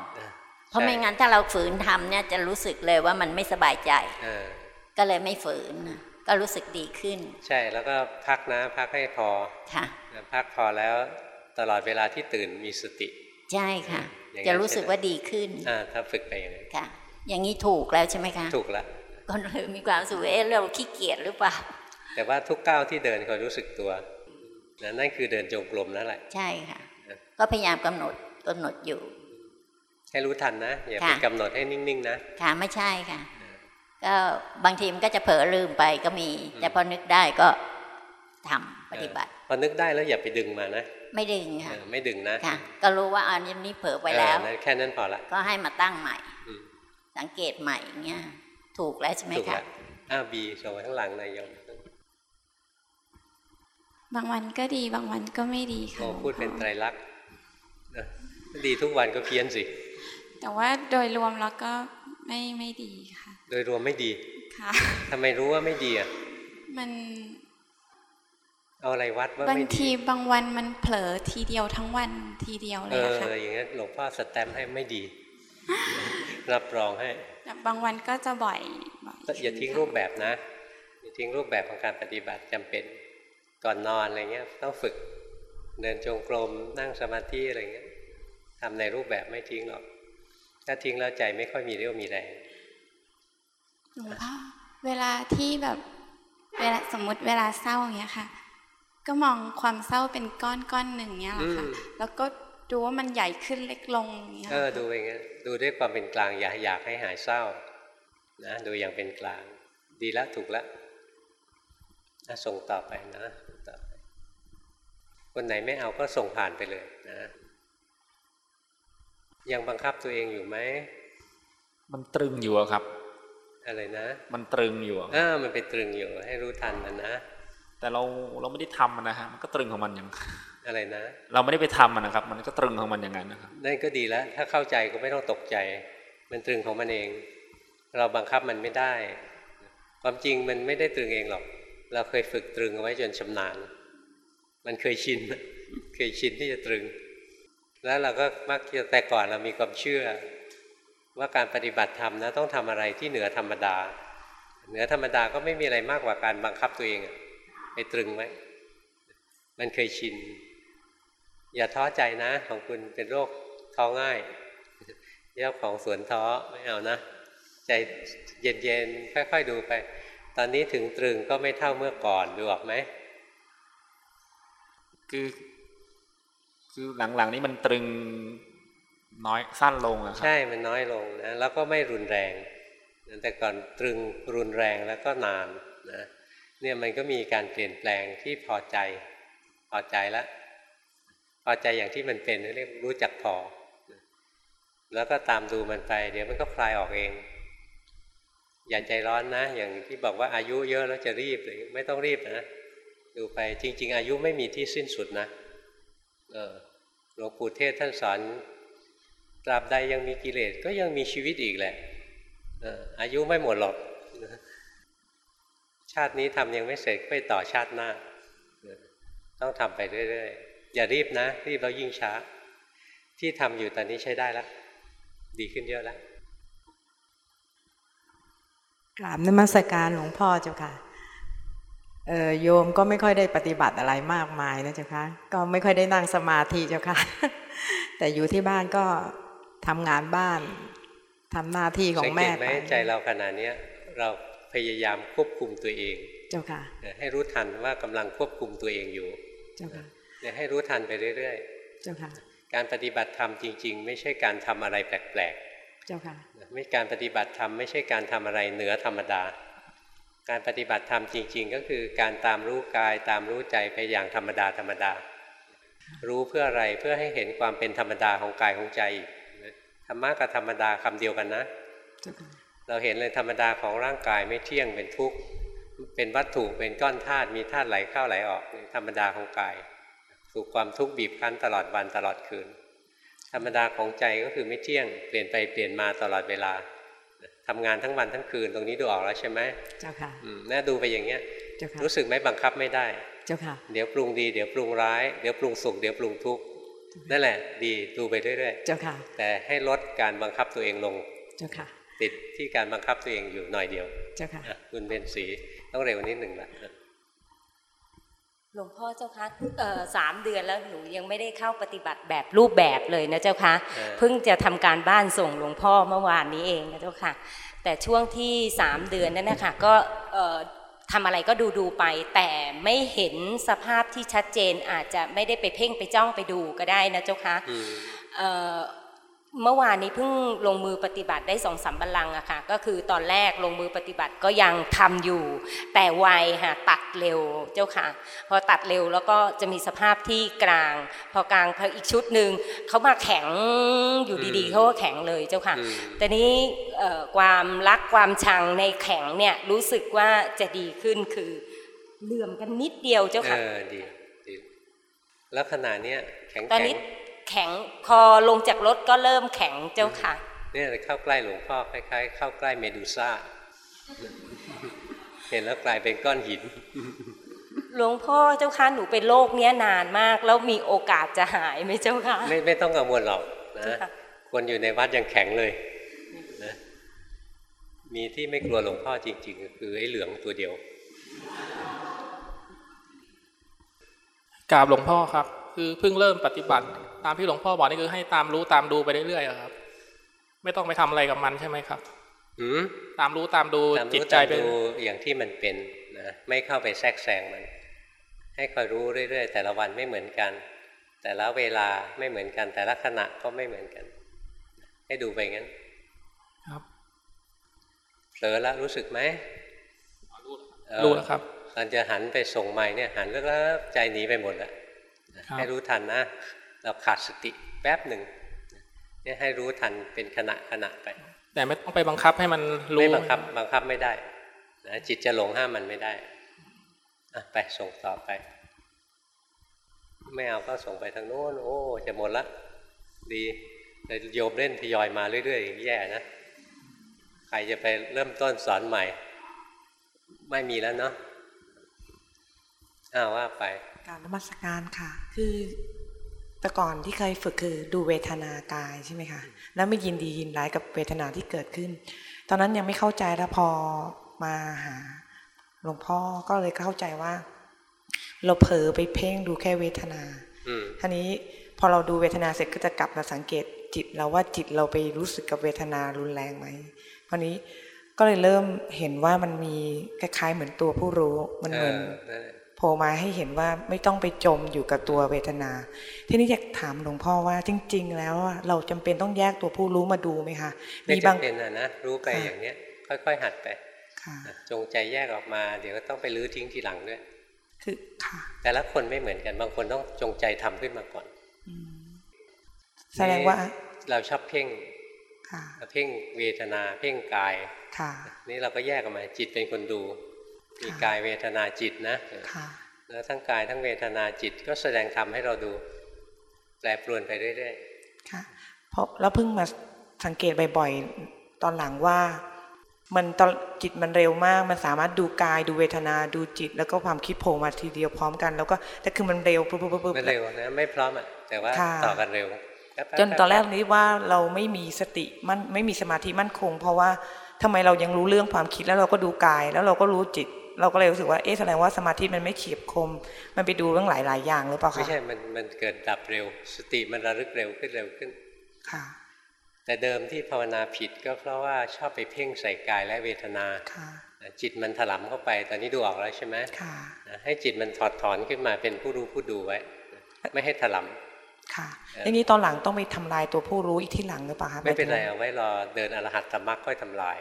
เพราะใช่ไม่งั้นถ้าเราฝืนทำเนี่ยจะรู้สึกเลยว่ามันไม่สบายใจเออก็เลยไม่ฝืนนะก็รู้สึกดีขึ้น ใช่แล้วก็พักนะพักให้พอค่ะนะพักพอแล้วตลอดเวลาที่ตื่นมีสติ ใช่ค่ะอย่างนั้นจะรู้สึกใช่ไหมว่าดีขึ้นอ่าถ้าฝึกไปอย่างนี้นค่ะ อย่างนี้ถูกแล้วใช่ไหมคะ ถูกแล้วก็เลยมีความรู้สึกว่าเอ๊ะเราขี้เกียจหรือเปล่าแต่ว่าทุกก้าวที่เดินเขารู้สึกตัว นะนั่นคือเดินจงกรมนั่นแหละ ใช่ค่ะ ก็พยายามกำหนดกำหนดอยู่ ให้รู้ทันนะ อย่าไปค่ะกำหนดให้นิ่งๆนะค่ะไม่ใช่ค่ะ ก็บางทีมันก็จะเผลอลืมไปก็มี แต่พอนึกได้ก็ทำปฏิบัติ พอนึกได้แล้วอย่าไปดึงมานะ ไม่ดึงค่ะเออไม่ดึงนะค่ะ ก็รู้ว่าอันนี้เผลอไปแล้วเออนั่นแค่นั้นพอละก็ให้มาตั้งใหม่อืมสังเกตใหม่อย่างเงี้ย ถูกแล้วใช่ไหมถูกคะละอ้าวบีส่งไว้ข้างหลังนายโยม บางวันก็ดีบางวันก็ไม่ดีค่ะโอ้หลวงพูดเป็นพ่อไตรลักษณ์นะดีทุกวันก็เพี้ยนสิ แต่ว่าโดยรวมแล้วก็ไม่ไม่ดีค่ะ โดยรวมไม่ดีค่ะทำไมรู้ว่าไม่ดีอะมันเอาอะไรวัดว่าบางไม่ดีทีบางวันมันเผลอทีเดียวทั้งวันทีเดียวเลเอยอะอค่ะอย่างนั้นหลวงพ่อสแตมป์ให้ไม่ดี รับรองให้แต่บางวันก็จะบ่อยบ่อยอย่าทิ้งรูปแบบนะจริงๆรูปแบบของการปฏิบัติจำเป็น ก่อนนอนอะไรเงี้ยต้องฝึกเดินจงกรมนั่งสมาธิอะไรเงี้ยทำในรูปแบบไม่ทิ้งหรอก ถ้าทิ้งแล้วใจไม่ค่อยมีเรี่ยวมีแรงหลวงพ่อเวลาที่แบบเวลาสมมติเวลาเศร้าอย่างเงี้ยค่ะ ก็มองความเศร้าเป็นก้อนก้อนหนึ่งเงี้ยแหละค่ะอืมแล้วก็ดูว่ามันใหญ่ขึ้นเล็กลงอย่างเงี้ยเออดูอย่างเงี้ยดูด้วยความเป็นกลางอย่าอยากให้หายเศร้านะดูอย่างเป็นกลาง ดีแล้วถูกแล้วอะส่งต่อไปนะส่งต่อไป คนไหนไม่เอาก็ส่งผ่านไปเลยนะ ยังบังคับตัวเองอยู่ไหม มันตรึงอยู่อะครับ อะไรนะ มันตรึงอยู่อะเออมันเป็นตรึงอยู่ให้รู้ทันมันนะ แต่เราเราไม่ได้ทำมันนะฮะ มันก็ตรึงของมันอย่างอะไรนะ เราไม่ได้ไปทำมันนะครับ มันก็ตรึงของมันอย่างนั้นนะครับ นั่นก็ดีแล้ว ถ้าเข้าใจก็ไม่ต้องตกใจ มันตรึงของมันเอง เราบังคับมันไม่ได้ ความจริงมันไม่ได้ตรึงเองหรอก เราเคยฝึกตรึงเอาไว้จนชำนาญ มันเคยชิน เคยชินที่จะตรึง แล้วเราก็มักจะแต่ก่อนเรามีความเชื่อ ว่าการปฏิบัติธรรมนะต้องทำอะไรที่เหนือธรรมดา เหนือธรรมดาก็ไม่มีอะไรมากกว่าการบังคับตัวเองไปตรึงไว้ มันเคยชิน อย่าท้อใจนะ ของคุณเป็นโรคท้อง่ายเจ้าของสวนท้อไม่เอานะ ใจเย็นๆค่อย ๆ ดูไป ตอนนี้ถึงตรึงก็ไม่เท่าเมื่อก่อนดูออกไหม คือคือหลังๆนี้มันตรึงน้อยสั้นลงอะครับใช่มันน้อยลงนะแล้วก็ไม่รุนแรงแต่ก่อนตรึงรุนแรงแล้วก็นานนะเนี่ยมันก็มีการเปลี่ยนแปลงที่พอใจ พอใจแล้วพอใจอย่างที่มันเป็นเรียกรู้จักพอ แล้วก็ตามดูมันไป เดี๋ยวมันก็คลายออกเอง อย่าใจร้อนนะ อย่างที่บอกว่าอายุเยอะแล้วจะรีบเลยไม่ต้องรีบนะ ดูไปจริง ๆ อายุไม่มีที่สิ้นสุดนะหลวงปู่เทศท่านสอนตราบใดยังมีกิเลสก็ยังมีชีวิตอีกแหละอายุไม่หมดหรอก ชาตินี้ทำยังไม่เสร็จไปต่อชาติหน้า ต้องทำไปเรื่อยๆ อย่ารีบนะ รีบแล้วยิ่งช้า ที่ทำอยู่ตอนนี้ใช้ได้แล้ว ดีขึ้นเยอะแล้วกราบนมัสการหลวงพ่อเจ้าค่ะ โยมก็ไม่ค่อยได้ปฏิบัติอะไรมากมายนะเจ้าค่ะก็ไม่ค่อยได้นั่งสมาธิเจ้าค่ะ แต่อยู่ที่บ้านก็ทำงานบ้านทำหน้าที่ของสังเกแม่ตไหมไปใจเราขณะเนี้ยเราพยายามควบคุมตัวเอง เจ้าค่ะให้รู้ทันว่ากำลังควบคุมตัวเองอยู่ เจ้าค่ะเนี่ยให้รู้ทันไปเรื่อยเจ้าค่ะๆการปฏิบัติธรรมจริง ๆ ไม่ใช่การทำอะไรแปลกเจ้าค่ะๆไม่การปฏิบัติธรรมไม่ใช่การทำอะไรเหนือธรรมดา การปฏิบัติธรรมจริง ๆ ก็คือการตามรู้กายตามรู้ใจไปอย่างธรรมดาธรรมดา รู้เพื่ออะไรเพื่อให้เห็นความเป็นธรรมดาของกายของใจธรรมะกับธรรมดาคำเดียวกันนะเจ้าค่ะเราเห็นเลยธรรมดาของร่างกายไม่เที่ยงเป็นทุกข์เป็นวัตถุเป็นก้อนธาตุมีธาตุไหลเข้าไหลออกธรรมดาของกายถูกความทุกข์บีบคั้นตลอดวันตลอดคืน ธรรมดาของใจก็คือไม่เที่ยงเปลี่ยนไปเปลี่ยนมาตลอดเวลา ทำงานทั้งวันทั้งคืนตรงนี้ดูออกแล้วใช่ไหมเจ้าค่ะอืมน่าดูไปอย่างเงี้ยเจ้าค่ะรู้สึกไหมบังคับไม่ได้ เจ้าค่ะ เดี๋ยวปรุงดีเดี๋ยวปรุงร้ายเดี๋ยวปรุงสุขเดี๋ยวปรุงทุกข์นั่นแหละ ดีดูไปเรื่อยเจ้าค่ะๆแต่ให้ลดการบังคับตัวเองลง เจ้าค่ะ ติดที่การบังคับตัวเองอยู่หน่อยเดียว เจ้าค่ะอะคุณเป็นสีต้องเร็วนิดหนึ่งละ หลวงพ่อเจ้าคะเอ่อสามเดือนแล้วหนูยังไม่ได้เข้าปฏิบัติแบบรูปแบบเลยนะเจ้าคะเพิ่งจะทำการบ้านส่งหลวงพ่อเมื่อวานนี้เองนะเจ้าค่ะ แต่ช่วงที่สามเดือนนั้นนะคะก็เอ่อทำอะไรก็ดูดูๆไป แต่ไม่เห็นสภาพที่ชัดเจนอาจจะไม่ได้ไปเพ่งไปจ้องไปดูก็ได้นะเจ้าคะ เอ่อเมื่อวานนี้เพิ่งลงมือปฏิบัติได้สองสามบัลลังก์อะค่ะ ก็คือตอนแรกลงมือปฏิบัติก็ยังทำอยู่ แต่ไวค่ะตัดเร็วเจ้าค่ะ พอตัดเร็วแล้วก็จะมีสภาพที่กลาง พอกลางพออีกชุดหนึ่งเขามาแข็งอยู่ดีๆเขาก็แข็งเลยเจ้าค่ะ แต่นี้เอ่อความรักความชังในแข็งเนี่ยรู้สึกว่าจะดีขึ้นคือเหลื่อมกันนิดเดียวเจ้าเอค่ะอดีดีแล้วขนาดเนี้ยแข็งตอนแข็งนี้ แข็งพอลงจากรถก็เริ่มแข็งเจ้าค่ะเนี่ยเข้าใกล้หลวงพ่อคล้ายๆ เข้าใกล้เมดูซ่าเห็นแล้วกลายเป็นก้อนหิน หลวงพ่อเจ้าค่ะหนูเป็นโรคเนี้ยนานมาก แล้วมีโอกาสจะหายไหมเจ้าค่ะไม่ไม่ต้องกังวลหรอกนะควรอยู่ในวัดยังแข็งเลยนะมีที่ไม่กลัวหลวงพ่อจริง ๆ คือไอ้เหลืองตัวเดียวกราบหลวงพ่อครับ คือเพิ่งเริ่มปฏิบัติ ตามที่หลวงพ่อบอกนี่คือให้ตามรู้ตามดูไปเรื่อยๆอะครับ ไม่ต้องไปทำอะไรกับมันใช่ไหมครับหืมตามรู้ตามดูตามจิตรู้ใจตามไปดูอย่างที่มันเป็นนะไม่เข้าไปแทรกแซงมัน ให้คอยรู้เรื่อยๆ แต่ละวันไม่เหมือนกัน แต่ละเวลาไม่เหมือนกัน แต่ละขณะก็ไม่เหมือนกัน ให้ดูไปงั้น ครับเผลอแล้วรู้สึกไหมเออรู้แล้วครับตอนจะหันไปส่งไม้เนี่ยหันแล้วก็ใจหนีไปหมดแล้วครับให้รู้ทันนะ เราขาดสติแป๊บหนึ่งเนี่ยให้รู้ทันเป็นขณะขณะไป แต่ไม่ต้องไปบังคับให้มันรู้ไม่บังคับบังคับไม่ได้นะจิตจะหลงห้ามมันไม่ได้อะไปส่งต่อไป ไม่เอาก็ส่งไปทางโน้น โอ้ จะหมดละดีแต่โยมเล่นทยอยมาเรื่อยๆแย่นะใครจะไปเริ่มต้นสอนใหม่ ไม่มีแล้วเนาะอ้าวว่าไปการนมัสการค่ะ คือ แต่ก่อนที่เคยฝึกคือดูเวทนากายใช่ไหมคะแล้วไม่ยินดียินร้ายกับเวทนาที่เกิดขึ้น ตอนนั้นยังไม่เข้าใจแล้วพอมาหาหลวงพ่อก็เลยเข้าใจว่า เราเผลอไปเพ่งดูแค่เวทนาอืมทีนี้พอเราดูเวทนาเสร็จก็จะกลับมาสังเกตจิตเราว่าจิตเราไปรู้สึกกับเวทนารุนแรงไหมคราวนี้ก็เลยเริ่มเห็นว่ามันมีคล้ายๆเหมือนตัวผู้รู้มันเหมือน เออนั่นแหละโผล่มาให้เห็นว่าไม่ต้องไปจมอยู่กับตัวเวทนา ทีนี้อยากถามหลวงพ่อว่าจริง ๆ แล้วอะเราจำเป็นต้องแยกตัวผู้รู้มาดูไหมคะไม่มีบางจำเป็นนะนะรู้ไปค่ะอย่างเนี้ย ค่อย ๆ หัดไปค่ะนะจงใจแยกออกมา เดี๋ยวก็ต้องไปลื้อทิ้งทีหลังด้วยคือค่ะ แต่ละคนไม่เหมือนกันบางคนต้องจงใจทำขึ้นมาก่อนแสดงว่า เราชอบเพ่งค่ะเพ่งเวทนา เพ่งกายค่ะนี่เราก็แยกออกมาจิตเป็นคนดู มีกายเวทนาจิตนะค่ะแล้วทั้งกายทั้งเวทนาจิตก็แสดงธรรมให้เราดู แปรปรวนไปเรื่อยค่ะเพราะแล้วเพิ่งมาสังเกตบ่อยๆตอนหลังว่า มันตอนจิตมันเร็วมาก มันสามารถดูกายดูเวทนาดูจิต แล้วก็ความคิดโผล่มาทีเดียวพร้อมกัน แล้วก็แต่คือมันเร็วปุ๊บปุ๊บปุ๊บปุ๊บๆมันเร็วนะไม่พร้อมอะแต่ว่าค่ะต่อกันเร็วแป๊บๆจนตอนแรกนี้ว่าเราไม่มีสติมันไม่มีสมาธิมั่นคง เพราะว่าทำไมเรายังรู้เรื่องความคิดแล้วเราก็ดูกาย แล้วเราก็รู้จิต เราก็เลยรู้สึกว่าเอ๊ะแสดงว่าสมาธิมันไม่เขียบคม มันไปดูเรื่องหลาย ๆ อย่างหรือเปล่าคะไม่ใช่มันมันเกิดดับเร็ว สติมันระลึกเร็วขึ้นเร็วขึ้นค่ะ แต่เดิมที่ภาวนาผิดก็เพราะว่าชอบไปเพ่งใส่กายและเวทนาค่ะจิตมันถลำเข้าไปตอนนี้ดูออกแล้วใช่ไหมค่ะนะให้จิตมันถอดถอนขึ้นมาเป็นผู้รู้ผู้ดูไว้ ไม่ให้ถลค่ะเอ่ออย่างนี้ตอนหลังต้องไปทำลายตัวผู้รู้อีกที่หลังหรือเปล่าคะำไม่เป็นไรเอาไว้รอเดินอรหัตตมรรคค่อยทำลาย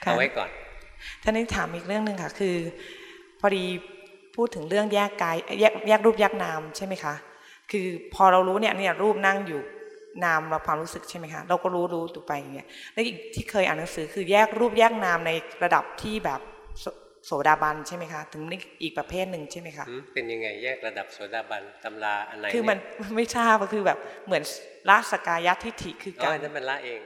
เอาไว้ก่อน ท่านนี้ถามอีกเรื่องหนึ่งค่ะ คือ พอดีพูดถึงเรื่องแยกกายแยกแยกรูปแยกนามใช่ไหมคะคือพอเรารู้เนี่ยเนี่ยรูปนั่งอยู่นามเราความรู้สึกใช่ไหมคะเราก็รู้รู้ตัวไปอย่างเงี้ยแล้วอีกที่เคยอ่านหนังสือคือแยกรูปแยกนามในระดับที่แบบโสโสดาบันใช่ไหมคะถึงนี่อีกประเภทหนึ่งใช่ไหมคะหืมเป็นยังไงแยกระดับโสดาบันตำราอันไหนคือมันเยไม่ทราบก็คือแบบเหมือนละสกายทิฏฐิคืออ๋อการอันนั้นมันละเอง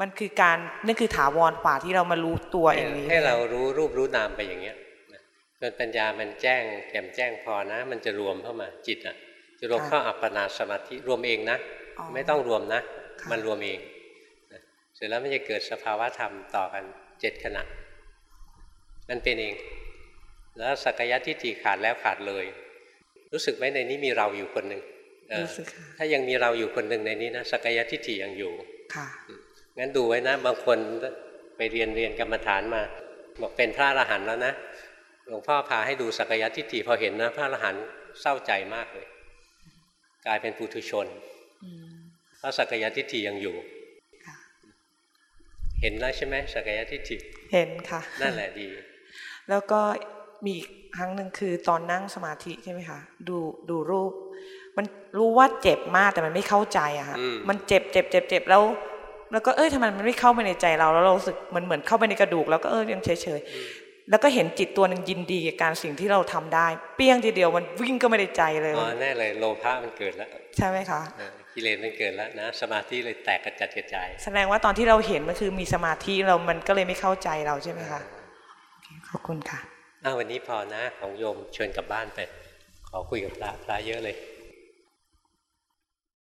มันคือการนั่นคือถาวรกว่าที่เรามารู้ตัวเองนี้ ให้เรารู้รูปรู้นามไปอย่างเงี้ยนะจนปัญญามันแจ้งแจ่มแจ้งพอนะ มันจะรวมเข้ามาจิตอะจะรวมเข้าอัปปนาสมาธิรวมเองนะไม่ต้องรวมนะ มันรวมเองนะเสร็จแล้วมันจะเกิดสภาวะธรรมต่อกันเจ็ดขณะ มันเป็นเอง แล้วสักกายทิฏฐิขาดแล้วขาดเลย รู้สึกไหมในนี้มีเราอยู่คนหนึ่งเออรู้สึกค่ะถ้ายังมีเราอยู่คนหนึ่งในนี้นะสักกายทิฏฐิยังอยู่ค่ะ งั้นดูไว้นะ บางคนไปเรียนเรียนกรรมฐานมา บอกเป็นพระอรหันต์แล้วนะหลวงพ่อพาให้ดูสักยทิฏฐิพอเห็นนะ พระอรหันต์เศร้าใจมากเลย กลายเป็นปุถุชนเพราะสักยทิฏฐิยังอยู่เห็นแล้วใช่ไหมสักยทิฏฐิเห็นค่ะ นั่นแหละดี แล้วก็มีอีกครั้งหนึ่งคือตอนนั่งสมาธิใช่ไหมคะดูดูรูป มันรู้ว่าเจ็บมากแต่มันไม่เข้าใจอะค่ะอืมมันเจ็บเจ็บเจ็บเจ็บแล้ว แล้วก็เอ้ยทำไมมันไม่เข้าไปในใจเราแล้วเรารู้สึกมันเหมือนเข้าไปในกระดูกแล้วก็เออยังเฉยเฉยๆแล้วก็เห็นจิตตัวหนึ่งยินดีกับการสิ่งที่เราทำได้ เปี้ยงทีเดียวมันวิ่งก็ไม่ได้ใจเลยอ๋อแน่เลยโลภะมันเกิดแล้ว ใช่ไหมคะเออกิเลสมันเกิดแล้วนะ สมาธิเลยแตกกระจัดกระจายแสดงว่าตอนที่เราเห็นมันคือมีสมาธิเรามันก็เลยไม่เข้าใจเราใช่ไหมคะโอเคขอบคุณค่ะอ้าววันนี้พอนะของโยมเชิญกลับบ้านไปขอคุยกับพระพระเยอะเลย